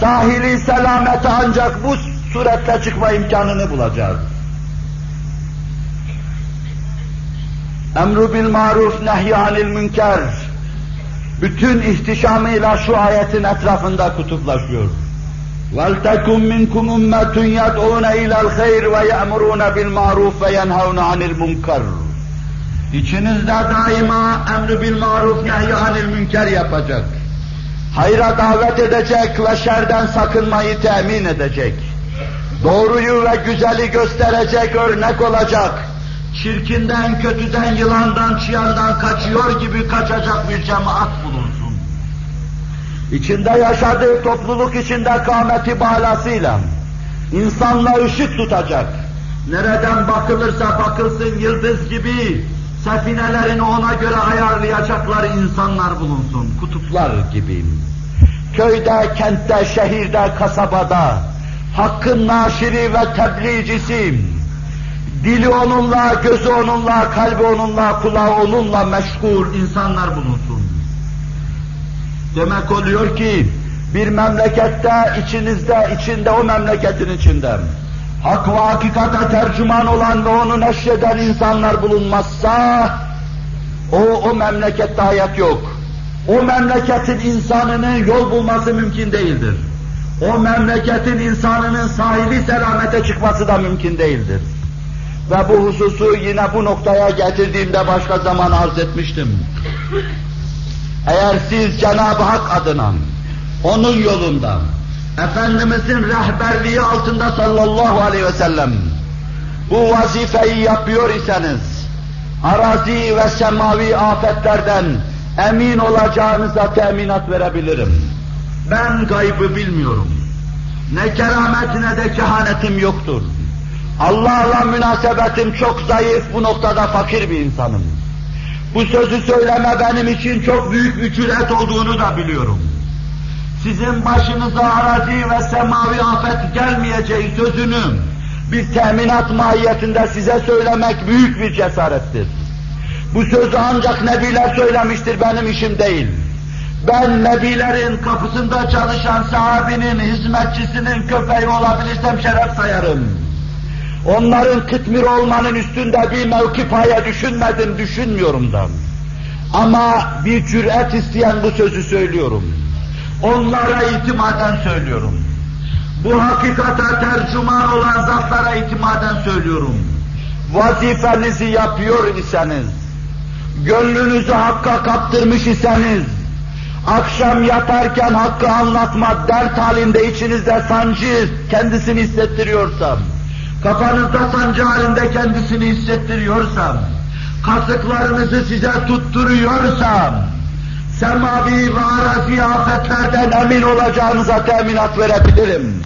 Sahili selamete ancak bu suretle çıkma imkanını bulacağız. Emru bil maruf nehyanil münker bütün ihtişamıyla şu ayetin etrafında kutuplaşıyor. وَلْتَكُمْ مِنْكُمْ اُمَّةٌ يَدْعُونَ اِلَى الْخَيْرِ وَيَأْمُرُونَ بِالْمَعْرُوفِ وَيَنْهَوْنَ عَنِ الْمُنْكَرِ İçinizde daima emri bil maruf nehyanil münker yapacak. Hayra davet edecek ve şerden sakınmayı temin edecek. Doğruyu ve güzeli gösterecek örnek olacak. Çirkinden, kötüden, yılandan, çıyandan kaçıyor gibi kaçacak bir cemaat bulunsun. İçinde yaşadığı topluluk içinde kâmeti balasıyla insanla ışık tutacak. Nereden bakılırsa bakılsın yıldız gibi sefinelerini ona göre ayarlayacakları insanlar bulunsun, kutuplar gibi. Köyde, kentte, şehirde, kasabada, hakkın naşiri ve tebliğcisi, dili onunla, gözü onunla, kalbi onunla, kulağı onunla meşgul insanlar bulunsun. Demek oluyor ki, bir memlekette, içinizde, içinde, o memleketin içinde, hak ve hakikate tercüman olan ve onu neşreden insanlar bulunmazsa, o, o memlekette hayat yok. O memleketin insanının yol bulması mümkün değildir. O memleketin insanının sahili selamete çıkması da mümkün değildir. Ve bu hususu yine bu noktaya getirdiğimde başka zaman arz etmiştim. Eğer siz Cenab-ı Hak adına, onun yolunda, Efendimizin rehberliği altında sallallahu aleyhi ve sellem bu vazifeyi yapıyor iseniz, arazi ve semavi afetlerden emin olacağınıza teminat verebilirim. Ben gaybı bilmiyorum. Ne keramet ne de kehanetim yoktur. Allah'la münasebetim çok zayıf, bu noktada fakir bir insanım. Bu sözü söyleme benim için çok büyük bir olduğunu da biliyorum. Sizin başınıza arazi ve semavi afet gelmeyeceği sözünü bir teminat mahiyetinde size söylemek büyük bir cesarettir. Bu sözü ancak nebiler söylemiştir, benim işim değil. Ben nebilerin kapısında çalışan sahabinin, hizmetçisinin köpeği olabilirsem şeref sayarım. Onların kıtmir olmanın üstünde bir mevki paya düşünmedim, düşünmüyorum da. Ama bir cüret isteyen bu sözü söylüyorum. Onlara itimaden söylüyorum. Bu hakikate tercüman olan zatlara itimaden söylüyorum. Vazifenizi yapıyor iseniz, gönlünüzü hakka kaptırmış iseniz, akşam yatarken hakkı anlatma dert halinde içinizde sancı kendisini hissettiriyorsam, kafanızda sancı halinde kendisini hissettiriyorsam, kasıklarınızı size tutturuyorsam, semavi ve arazi afetlerden emin olacağınıza teminat verebilirim.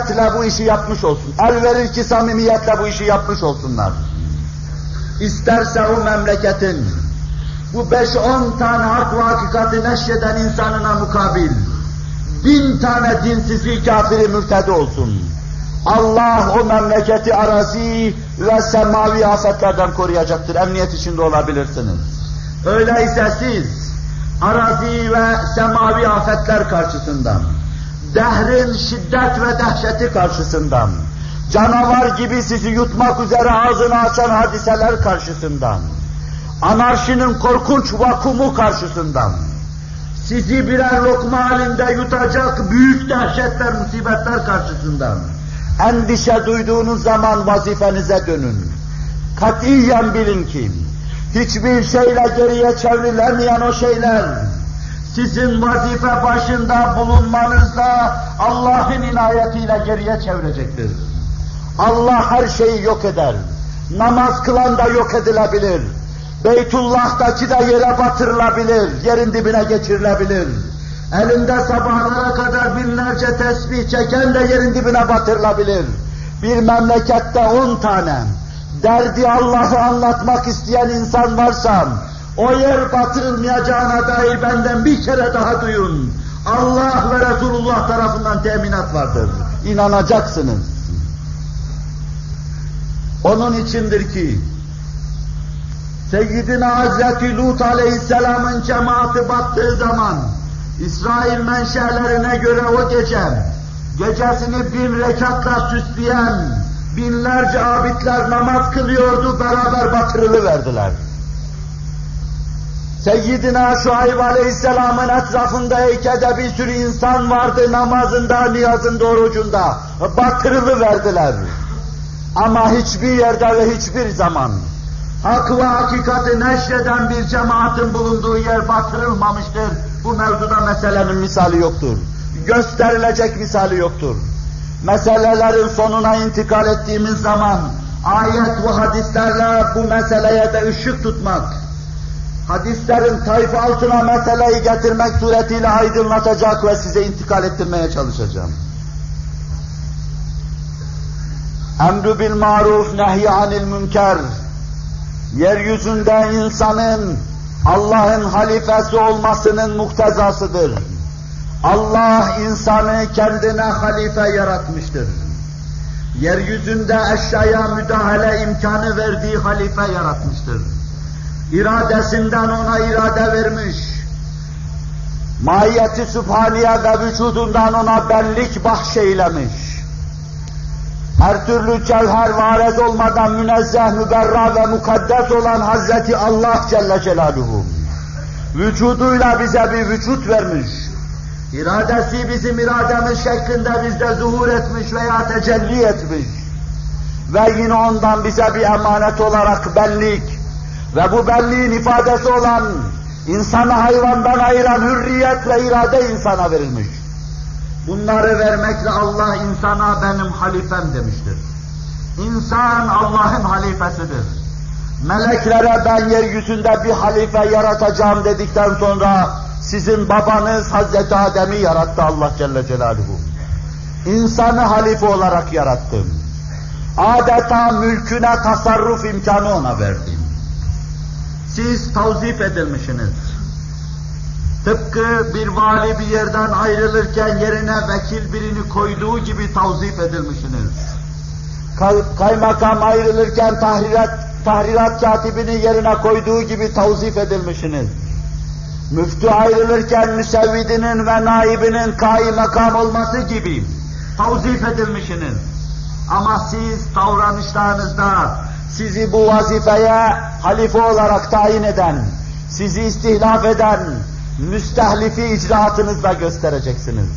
Ciddiyetle bu işi yapmış olsun. El verir ki samimiyetle bu işi yapmış olsunlar. İsterse o memleketin bu beş on tane hak ve hakikati neşreden insanına mukabil bin tane dinsizi kafiri mürtedi olsun. Allah o memleketi arazi ve semavi afetlerden koruyacaktır. Emniyet içinde olabilirsiniz. Öyleyse siz arazi ve semavi afetler karşısından, dehrin şiddet ve dehşeti karşısından, canavar gibi sizi yutmak üzere ağzını açan hadiseler karşısından, anarşinin korkunç vakumu karşısından, sizi birer lokma halinde yutacak büyük dehşetler, musibetler karşısından, endişe duyduğunuz zaman vazifenize dönün. Katiyen bilin ki, hiçbir şeyle geriye çevrilemeyen o şeyler, sizin vazife başında bulunmanızla Allah'ın inayetiyle geriye çevirecektir. Allah her şeyi yok eder. Namaz kılan da yok edilebilir. Beytullah'taki de yere batırılabilir, yerin dibine geçirilebilir. Elinde sabahlara kadar binlerce tesbih çeken de yerin dibine batırılabilir. Bir memlekette on tane derdi Allah'ı anlatmak isteyen insan varsa, o yer batırılmayacağına dair benden bir kere daha duyun. Allah ve Resulullah tarafından teminat vardır. İnanacaksınız. Onun içindir ki, Seyyidina Hazreti Lut Aleyhisselam'ın cemaati battığı zaman, İsrail menşelerine göre o gece, gecesini bin rekatla süsleyen binlerce abidler namaz kılıyordu, beraber batırılı verdiler. Seyyidina Şuayb Aleyhisselam'ın etrafında heykede bir sürü insan vardı namazında, niyazında, orucunda. Batırılı verdiler. Ama hiçbir yerde ve hiçbir zaman hak ve hakikati neşreden bir cemaatin bulunduğu yer batırılmamıştır. Bu mevzuda meselenin misali yoktur. Gösterilecek misali yoktur. Meselelerin sonuna intikal ettiğimiz zaman ayet ve hadislerle bu meseleye de ışık tutmak, hadislerin tayfa altına meseleyi getirmek suretiyle aydınlatacak ve size intikal ettirmeye çalışacağım. Emru bil maruf nehy anil münker. Yeryüzünde insanın Allah'ın halifesi olmasının muhtezasıdır. Allah insanı kendine halife yaratmıştır. Yeryüzünde eşyaya müdahale imkanı verdiği halife yaratmıştır. İradesinden ona irade vermiş. Mahiyeti sübhaniye ve vücudundan ona benlik bahşeylemiş her türlü cevher varez olmadan münezzeh, müberra ve mukaddes olan Hazreti Allah Celle Celaluhu vücuduyla bize bir vücut vermiş. İradesi bizim irademiz şeklinde bizde zuhur etmiş veya tecelli etmiş. Ve yine ondan bize bir emanet olarak benlik ve bu benliğin ifadesi olan insanı hayvandan ayıran hürriyet ve irade insana verilmiş. Bunları vermekle Allah insana benim halifem demiştir. İnsan Allah'ın halifesidir. Meleklere ben yeryüzünde bir halife yaratacağım dedikten sonra sizin babanız Hazreti Adem'i yarattı Allah Celle Celaluhu. İnsanı halife olarak yarattım. Adeta mülküne tasarruf imkanı ona verdim. Siz tavzif edilmişsiniz. Tıpkı bir vali bir yerden ayrılırken yerine vekil birini koyduğu gibi tavzif edilmişsiniz. Kaymakam ayrılırken tahrirat, tahrirat katibini yerine koyduğu gibi tavzif edilmişsiniz. Müftü ayrılırken müsevvidinin ve naibinin kaymakam olması gibi tavzif edilmişsiniz. Ama siz davranışlarınızda sizi bu vazifeye halife olarak tayin eden, sizi istihlaf eden, müstehlifi icraatınızla göstereceksiniz.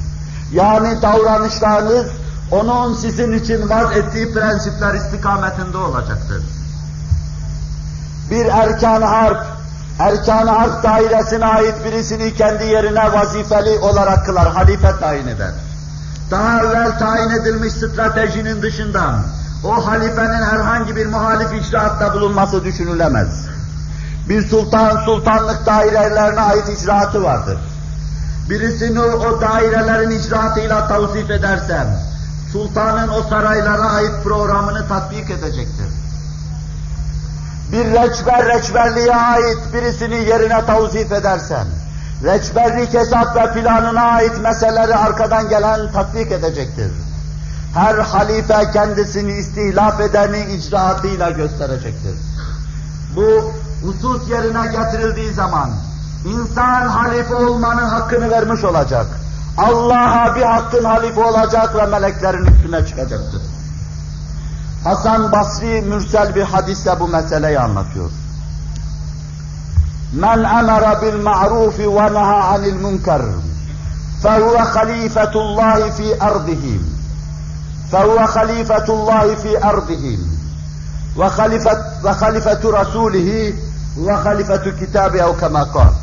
Yani davranışlarınız onun sizin için vaz ettiği prensipler istikametinde olacaktır. Bir erkan harp, erkan harp dairesine ait birisini kendi yerine vazifeli olarak kılar, halife tayin eder. Daha evvel tayin edilmiş stratejinin dışında o halifenin herhangi bir muhalif icraatta bulunması düşünülemez. Bir sultan sultanlık dairelerine ait icraatı vardır. Birisini o dairelerin icraatıyla tavsif edersem, sultanın o saraylara ait programını tatbik edecektir. Bir reçber reçberliğe ait birisini yerine tavzif edersen, reçberlik hesap ve planına ait meseleleri arkadan gelen tatbik edecektir. Her halife kendisini istihlaf edeni icraatıyla gösterecektir. Bu husus yerine getirildiği zaman insan halife olmanın hakkını vermiş olacak. Allah'a bir hakkın halife olacak ve meleklerin üstüne çıkacaktır. Hasan Basri mürsel bir hadiste bu meseleyi anlatıyor. Men emara bil ma'rufi ve neha anil münker fehuve halifetullahi fi ardihim fi ardihim ve halifet ve halifetu rasulihi ve halifetu kitabi ev kema kal.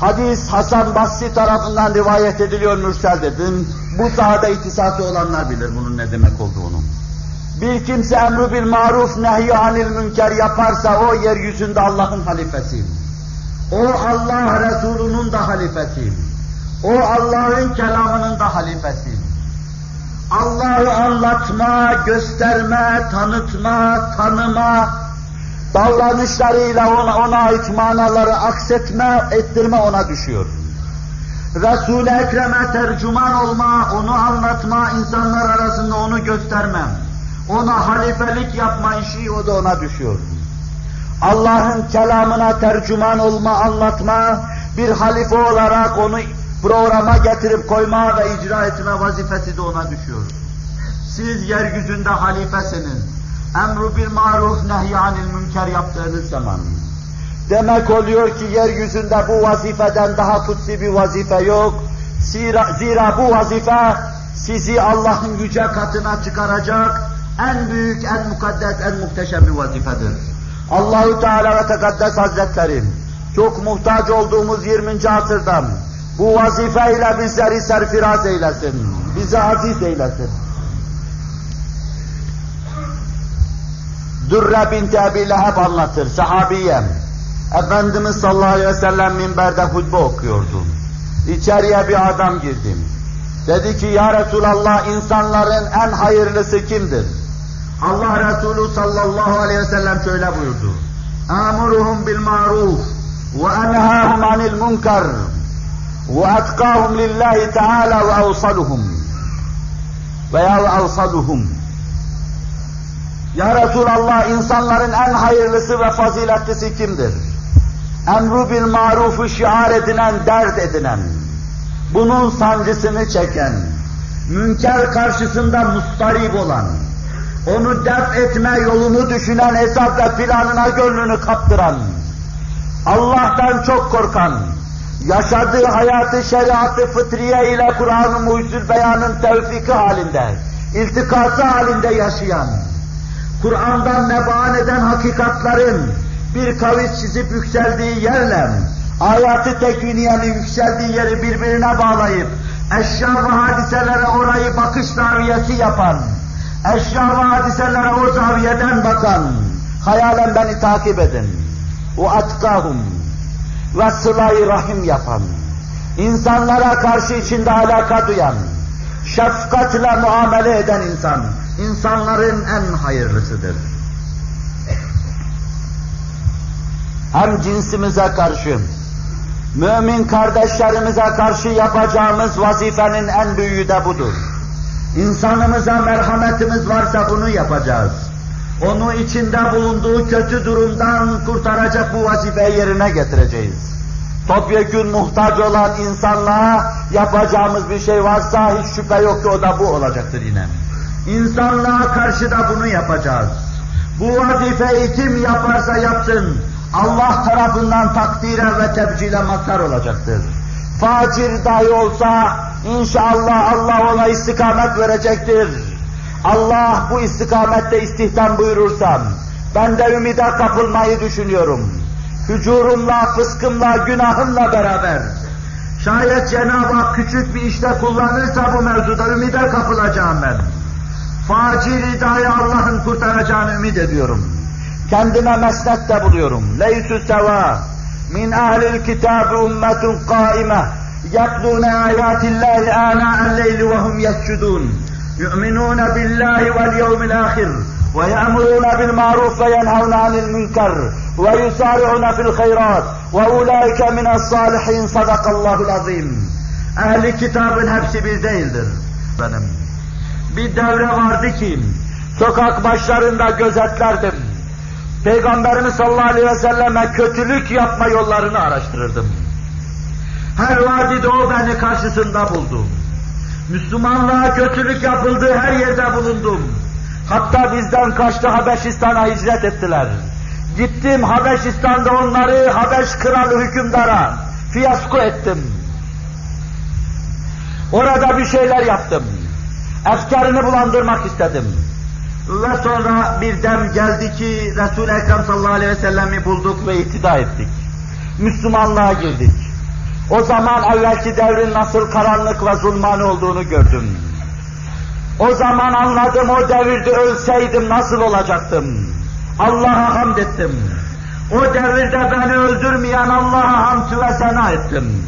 Hadis Hasan Basri tarafından rivayet ediliyor mürsel dedim. Bu sahada itisası olanlar bilir bunun ne demek olduğunu. Bir kimse emru bil maruf nehy anil münker yaparsa o yeryüzünde Allah'ın halifesi. O Allah Resulü'nün de halifesi. O Allah'ın kelamının da halifesi. Allah'ı anlatma, gösterme, tanıtma, tanıma, davranışlarıyla ona, ona ait manaları aksetme, ettirme ona düşüyor. Resul-i Ekrem'e tercüman olma, onu anlatma, insanlar arasında onu göstermem. Ona halifelik yapma işi o da ona düşüyor. Allah'ın kelamına tercüman olma, anlatma, bir halife olarak onu programa getirip koyma ve icra etme vazifesi de ona düşüyor. Siz yeryüzünde halifesiniz. Emru bil maruf nehyanil münker yaptığınız zaman. Demek oluyor ki yeryüzünde bu vazifeden daha kutsi bir vazife yok. Zira, zira bu vazife sizi Allah'ın yüce katına çıkaracak en büyük, en mukaddes, en muhteşem bir vazifedir. Allahu Teala ve Tekaddes Hazretleri çok muhtaç olduğumuz 20. asırdan bu vazifeyle bizleri serfiraz eylesin, bizi aziz eylesin. Dürre binti Ebi Leheb anlatır, sahabiyem. Efendimiz sallallahu aleyhi ve sellem minberde hutbe okuyordu. İçeriye bir adam girdim. Dedi ki ya Resulallah insanların en hayırlısı kimdir? Allah Resulü sallallahu aleyhi ve sellem şöyle buyurdu. Amuruhum bil maruf ve enhâhum anil lillahi teâlâ ve avsaluhum veya ve avsaluhum ya Resulallah insanların en hayırlısı ve faziletlisi kimdir? Emru bil marufu şiar edinen, dert edinen, bunun sancısını çeken, münker karşısında mustarip olan, onu def etme yolunu düşünen, hesap ve planına gönlünü kaptıran, Allah'tan çok korkan, yaşadığı hayatı şeriatı fıtriye ile Kur'an-ı Mucizül Beyan'ın tevfiki halinde, iltikası halinde yaşayan, Kur'an'dan neban eden hakikatların bir kavis çizip yükseldiği yerle ayatı tekviniyenin yükseldiği yeri birbirine bağlayıp eşya ve hadiselere orayı bakış zaviyesi yapan, eşya ve hadiselere o zaviyeden bakan, hayalen beni takip edin. O atkahum ve sılayı rahim yapan, insanlara karşı içinde alaka duyan, şefkatle muamele eden insan, insanların en hayırlısıdır. Hem cinsimize karşı, mümin kardeşlerimize karşı yapacağımız vazifenin en büyüğü de budur. İnsanımıza merhametimiz varsa bunu yapacağız. Onu içinde bulunduğu kötü durumdan kurtaracak bu vazifeyi yerine getireceğiz. Topyekün muhtaç olan insanlığa yapacağımız bir şey varsa hiç şüphe yok ki o da bu olacaktır yine. İnsanlığa karşı da bunu yapacağız. Bu vazifeyi kim yaparsa yapsın, Allah tarafından takdire ve tebcile mazhar olacaktır. Facir dahi olsa inşallah Allah ona istikamet verecektir. Allah bu istikamette istihdam buyurursa ben de ümide kapılmayı düşünüyorum. Hücurumla, fıskımla, günahımla beraber şayet Cenab-ı Hak küçük bir işte kullanırsa bu mevzuda ümide kapılacağım ben. Faciri dahi Allah'ın kurtaracağını ümit ediyorum. Kendime mesnet de buluyorum. Leysü seva min ahlil kitabı ummetun kaime yetlûne âyâtillâhi ânâ el-leyli ve hum yescudûn. يؤمنون بالله واليوم الآخر ويأمرون بالمعروف وينهون عن المنكر ويسارعون في الخيرات وأولئك من الصالحين صدق الله العظيم Ehli kitabın hepsi bir değildir. Benim. Bir devre vardı ki, sokak başlarında gözetlerdim. Peygamberimiz sallallahu aleyhi ve selleme kötülük yapma yollarını araştırırdım. Her vadide o beni karşısında buldu. Müslümanlığa kötülük yapıldığı her yerde bulundum. Hatta bizden kaçtı Habeşistan'a hicret ettiler. Gittim Habeşistan'da onları Habeş kralı hükümdara fiyasko ettim. Orada bir şeyler yaptım. Efkarını bulandırmak istedim. Ve sonra bir dem geldi ki Resul-i Ekrem sallallahu aleyhi ve sellem'i bulduk ve itida ettik. Müslümanlığa girdik. O zaman evvelki devrin nasıl karanlık ve zulmani olduğunu gördüm. O zaman anladım o devirde ölseydim nasıl olacaktım. Allah'a hamd ettim. O devirde beni öldürmeyen Allah'a hamd ve sena ettim.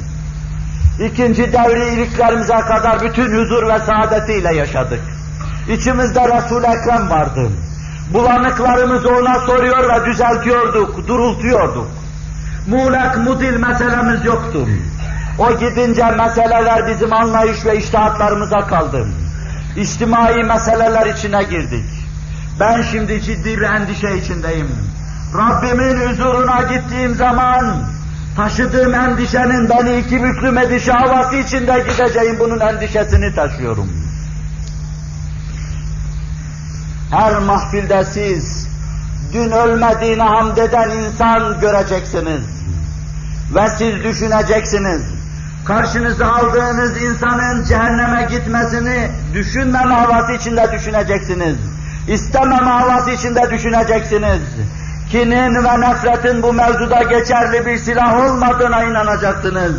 İkinci devri iliklerimize kadar bütün huzur ve saadetiyle yaşadık. İçimizde Resul-i Ekrem vardı. Bulanıklarımızı ona soruyor ve düzeltiyorduk, durultuyorduk. Muğlak, mudil meselemiz yoktu. O gidince meseleler bizim anlayış ve iştahatlarımıza kaldı. İçtimai meseleler içine girdik. Ben şimdi ciddi bir endişe içindeyim. Rabbimin huzuruna gittiğim zaman taşıdığım endişenin beni iki büklüm edişi havası içinde gideceğim bunun endişesini taşıyorum. Her mahfilde siz dün ölmediğine hamd eden insan göreceksiniz. Ve siz düşüneceksiniz. Karşınıza aldığınız insanın cehenneme gitmesini düşünmeme havası içinde düşüneceksiniz. İstememe havası içinde düşüneceksiniz. Kinin ve nefretin bu mevzuda geçerli bir silah olmadığına inanacaksınız.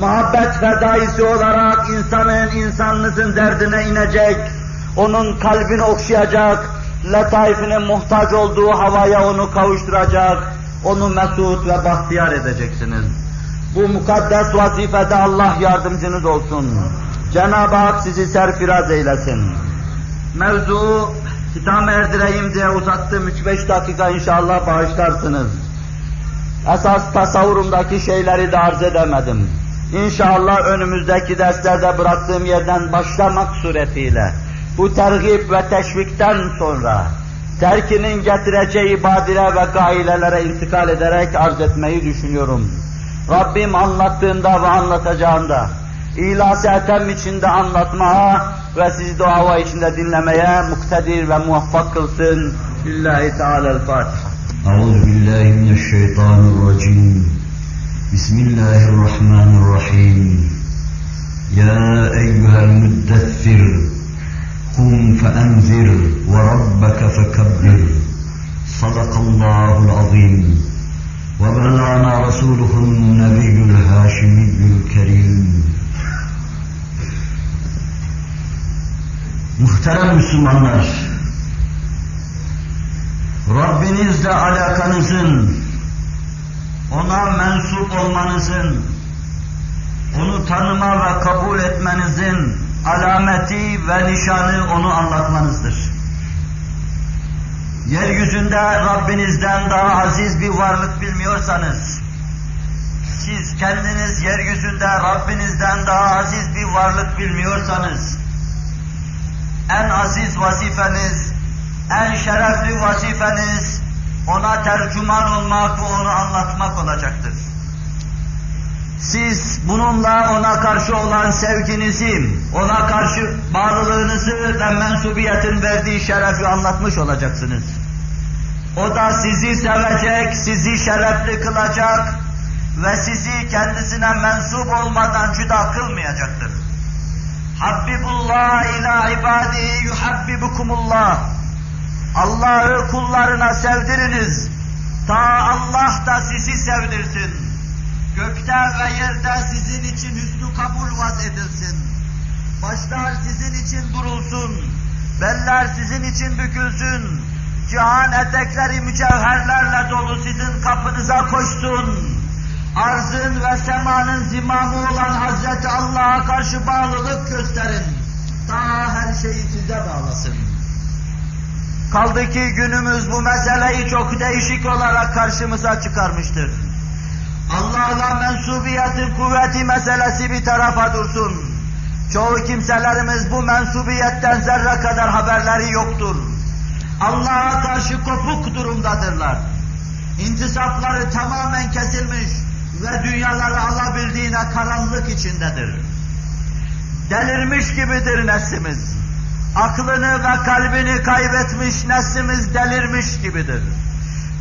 Muhabbet fedaisi olarak insanın insanınızın derdine inecek, onun kalbini okşayacak, letaifine muhtaç olduğu havaya onu kavuşturacak, onu mesut ve bahtiyar edeceksiniz. Bu mukaddes vazifede Allah yardımcınız olsun. Cenab-ı Hak sizi serfiraz eylesin. Mevzu hitam erdireyim diye uzattım 3-5 dakika inşallah bağışlarsınız. Esas tasavvurumdaki şeyleri de arz edemedim. İnşallah önümüzdeki derslerde bıraktığım yerden başlamak suretiyle bu tergip ve teşvikten sonra terkinin getireceği badire ve gailelere intikal ederek arz etmeyi düşünüyorum. Rabbim anlattığında ve anlatacağında İlas-ı etem içinde anlatmaya ve sizi hava içinde dinlemeye muktedir ve muvaffak kılsın. Lillahi Teala'l-Fatiha. Euzu billahi mineşşeytanirracim. Bismillahirrahmanirrahim. Ya eyyuhel müddessir قم فأنذر وربك فكبر صدق الله العظيم وبلغنا رسوله النبي الهاشمي الكريم Muhterem Müslümanlar, Rabbinizle alakanızın, ona mensup olmanızın, onu tanıma ve kabul etmenizin alameti ve nişanı onu anlatmanızdır. Yeryüzünde Rabbinizden daha aziz bir varlık bilmiyorsanız, siz kendiniz yeryüzünde Rabbinizden daha aziz bir varlık bilmiyorsanız, en aziz vazifeniz, en şerefli vazifeniz ona tercüman olmak ve onu anlatmak olacaktır. Siz bununla ona karşı olan sevginizi, ona karşı bağlılığınızı ve mensubiyetin verdiği şerefi anlatmış olacaksınız. O da sizi sevecek, sizi şerefli kılacak ve sizi kendisine mensup olmadan cüda kılmayacaktır. Habbibullah ila ibadihi yuhabbibukumullah. Allah'ı kullarına sevdiriniz. Ta Allah da sizi sevdirsin. Gökte ve yerde sizin için hüsnü kabul vaz edilsin. Başlar sizin için durulsun. Beller sizin için bükülsün. Cihan etekleri mücevherlerle dolu sizin kapınıza koşsun. Arzın ve semanın zimamı olan masubiyeti Allah'a karşı bağlılık gösterin. Daha her şeyi size bağlasın. Kaldı ki günümüz bu meseleyi çok değişik olarak karşımıza çıkarmıştır. Allah'la mensubiyetin kuvveti meselesi bir tarafa dursun. Çoğu kimselerimiz bu mensubiyetten zerre kadar haberleri yoktur. Allah'a karşı kopuk durumdadırlar. İntisapları tamamen kesilmiş ve dünyaları alabildiğine karanlık içindedir. Delirmiş gibidir neslimiz. Aklını ve kalbini kaybetmiş neslimiz delirmiş gibidir.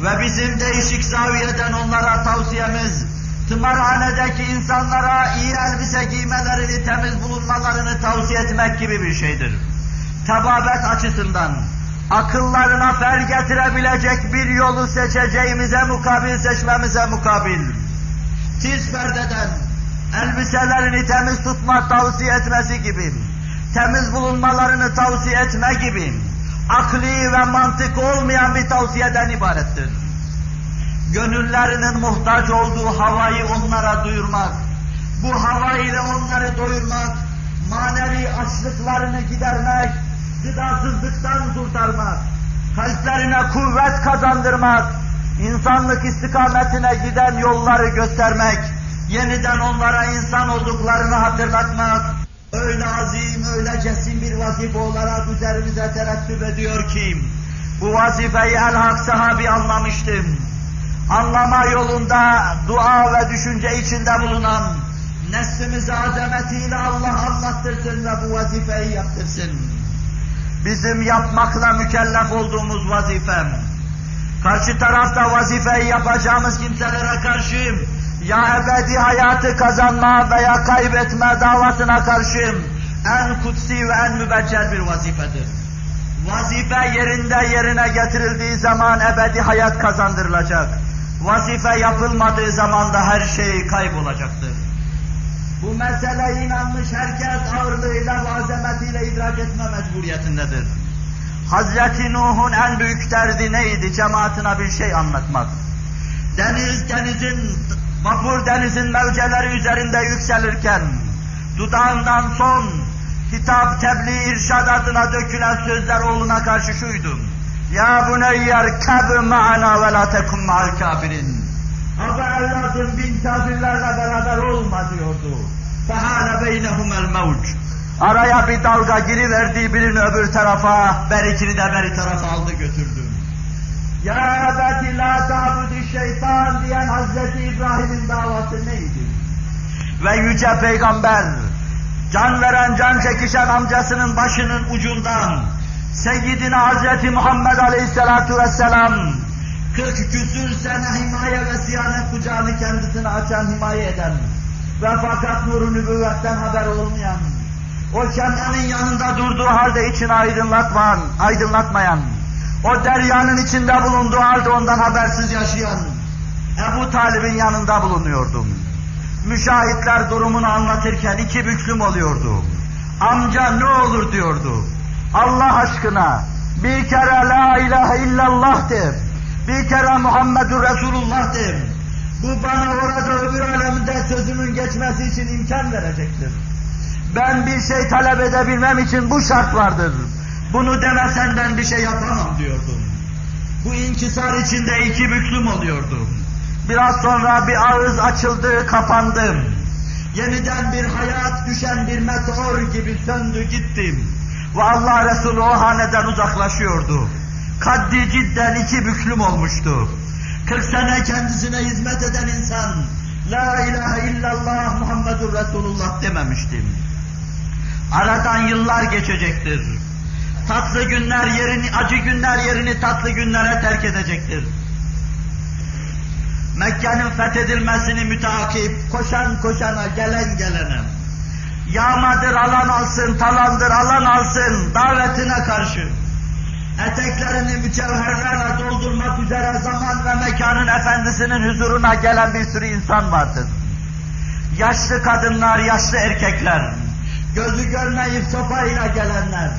Ve bizim değişik zaviyeden onlara tavsiyemiz, tımarhanedeki insanlara iyi elbise giymelerini, temiz bulunmalarını tavsiye etmek gibi bir şeydir. Tebabet açısından, akıllarına fer getirebilecek bir yolu seçeceğimize mukabil, seçmemize mukabil. Tiz perdeden, elbiselerini temiz tutmak tavsiye etmesi gibi, temiz bulunmalarını tavsiye etme gibi, akli ve mantık olmayan bir tavsiyeden ibarettir. Gönüllerinin muhtaç olduğu havayı onlara duyurmak, bu hava ile onları doyurmak, manevi açlıklarını gidermek, gıdasızlıktan kurtarmak, kalplerine kuvvet kazandırmak, insanlık istikametine giden yolları göstermek, yeniden onlara insan olduklarını hatırlatmak, öyle azim, öyle cesim bir vazife olarak üzerimize terettüp ediyor ki, bu vazifeyi elhak sahabi anlamıştım. Anlama yolunda dua ve düşünce içinde bulunan, neslimize azametiyle Allah anlattırsın ve bu vazifeyi yaptırsın. Bizim yapmakla mükellef olduğumuz vazifem, karşı tarafta vazifeyi yapacağımız kimselere karşı, ya ebedi hayatı kazanma veya kaybetme davasına karşı en kutsi ve en mübeccel bir vazifedir. Vazife yerinde yerine getirildiği zaman ebedi hayat kazandırılacak. Vazife yapılmadığı zaman da her şey kaybolacaktır. Bu meseleye inanmış herkes ağırlığıyla ve azametiyle idrak etme mecburiyetindedir. Hazreti Nuh'un en büyük derdi neydi? Cemaatine bir şey anlatmak. Deniz, denizin, vapur denizin mevceleri üzerinde yükselirken, dudağından son hitap, tebliğ, irşad adına dökülen sözler oğluna karşı şuydu. Ya buneyyer keb ma'ana ve la tekun ma'al kafirin. Ama evladım bin kafirlerle beraber olma diyordu. Fehâle beynehumel mevc. Araya bir dalga giriverdi birini öbür tarafa, berikini de beri tarafa aldı götürdü. Ya ebeti la ta'budi şeytan diyen Hazreti İbrahim'in davası neydi? Ve yüce peygamber, can veren can çekişen amcasının başının ucundan, Seyyidina Hazreti Muhammed Aleyhisselatu Vesselam, 40 küsür sene himaye ve siyanet kucağını kendisine açan, himaye eden ve fakat nuru nübüvvetten haber olmayan, o Kenan'ın yanında durduğu halde içini aydınlatmayan, aydınlatmayan, o deryanın içinde bulunduğu halde ondan habersiz yaşayan Ebu Talib'in yanında bulunuyordum. Müşahitler durumunu anlatırken iki büklüm oluyordu. Amca ne olur diyordu. Allah aşkına bir kere la ilahe illallah de. Bir kere Muhammedur Resulullah de. Bu bana orada öbür alemde sözümün geçmesi için imkan verecektir. Ben bir şey talep edebilmem için bu şart vardır. Bunu demesen ben bir şey yapamam diyordum. Bu inkisar içinde iki büklüm oluyordu. Biraz sonra bir ağız açıldı, kapandı. Yeniden bir hayat düşen bir meteor gibi söndü gittim. Ve Allah Resulü o haneden uzaklaşıyordu. Kaddi cidden iki büklüm olmuştu. 40 sene kendisine hizmet eden insan, La ilahe illallah Muhammedur Resulullah dememiştim. Aradan yıllar geçecektir. Tatlı günler yerini, acı günler yerini tatlı günlere terk edecektir. Mekke'nin fethedilmesini müteakip, koşan koşana, gelen gelene, yağmadır alan alsın, talandır alan alsın davetine karşı, eteklerini mücevherlerle doldurmak üzere zaman ve mekanın efendisinin huzuruna gelen bir sürü insan vardır. Yaşlı kadınlar, yaşlı erkekler, gözü görmeyip sopayla gelenler,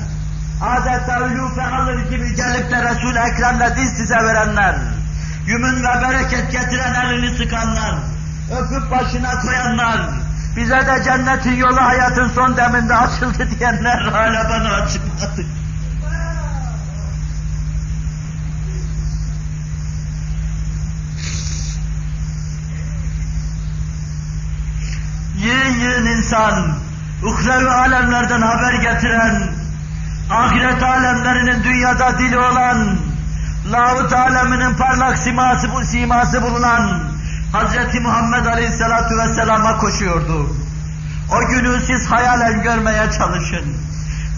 adeta ülufe alır gibi gelip de Resul-i Ekrem'le diz dize verenler, yümün ve bereket getiren elini sıkanlar, öpüp başına koyanlar, Bize de cennetin yolu hayatın son deminde açıldı diyenler hala bana açılmadı. Yığın yığın insan, uhrevi alemlerden haber getiren, ahiret alemlerinin dünyada dili olan, lahut aleminin parlak siması, bu siması bulunan Hz. Muhammed Aleyhisselatü Vesselam'a koşuyordu. O günü siz hayalen görmeye çalışın.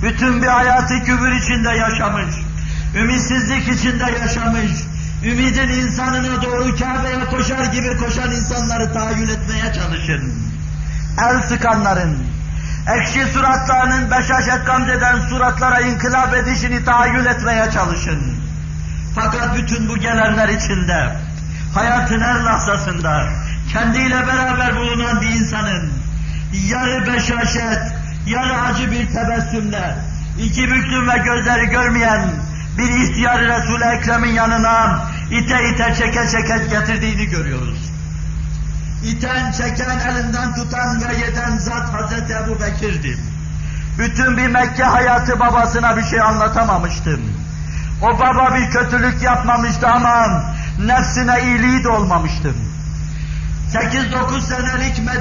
Bütün bir hayatı kübür içinde yaşamış, ümitsizlik içinde yaşamış, ümidin insanına doğru Kabe'ye koşar gibi koşan insanları tahayyül etmeye çalışın. El sıkanların, ekşi suratlarının beşaşet gamzeden suratlara inkılap edişini tahayyül etmeye çalışın. Fakat bütün bu gelenler içinde, hayatın her lahzasında, kendiyle beraber bulunan bir insanın, yarı beşaşet, yarı acı bir tebessümle, iki büklüm ve gözleri görmeyen bir ihtiyar Resul-i Ekrem'in yanına ite ite çeke çeke getirdiğini görüyoruz. İten, çeken, elinden tutan ve yeden zat Hazreti Ebu Bekir'di. Bütün bir Mekke hayatı babasına bir şey anlatamamıştı. O baba bir kötülük yapmamıştı ama nefsine iyiliği de olmamıştı. 8-9 senelik Medine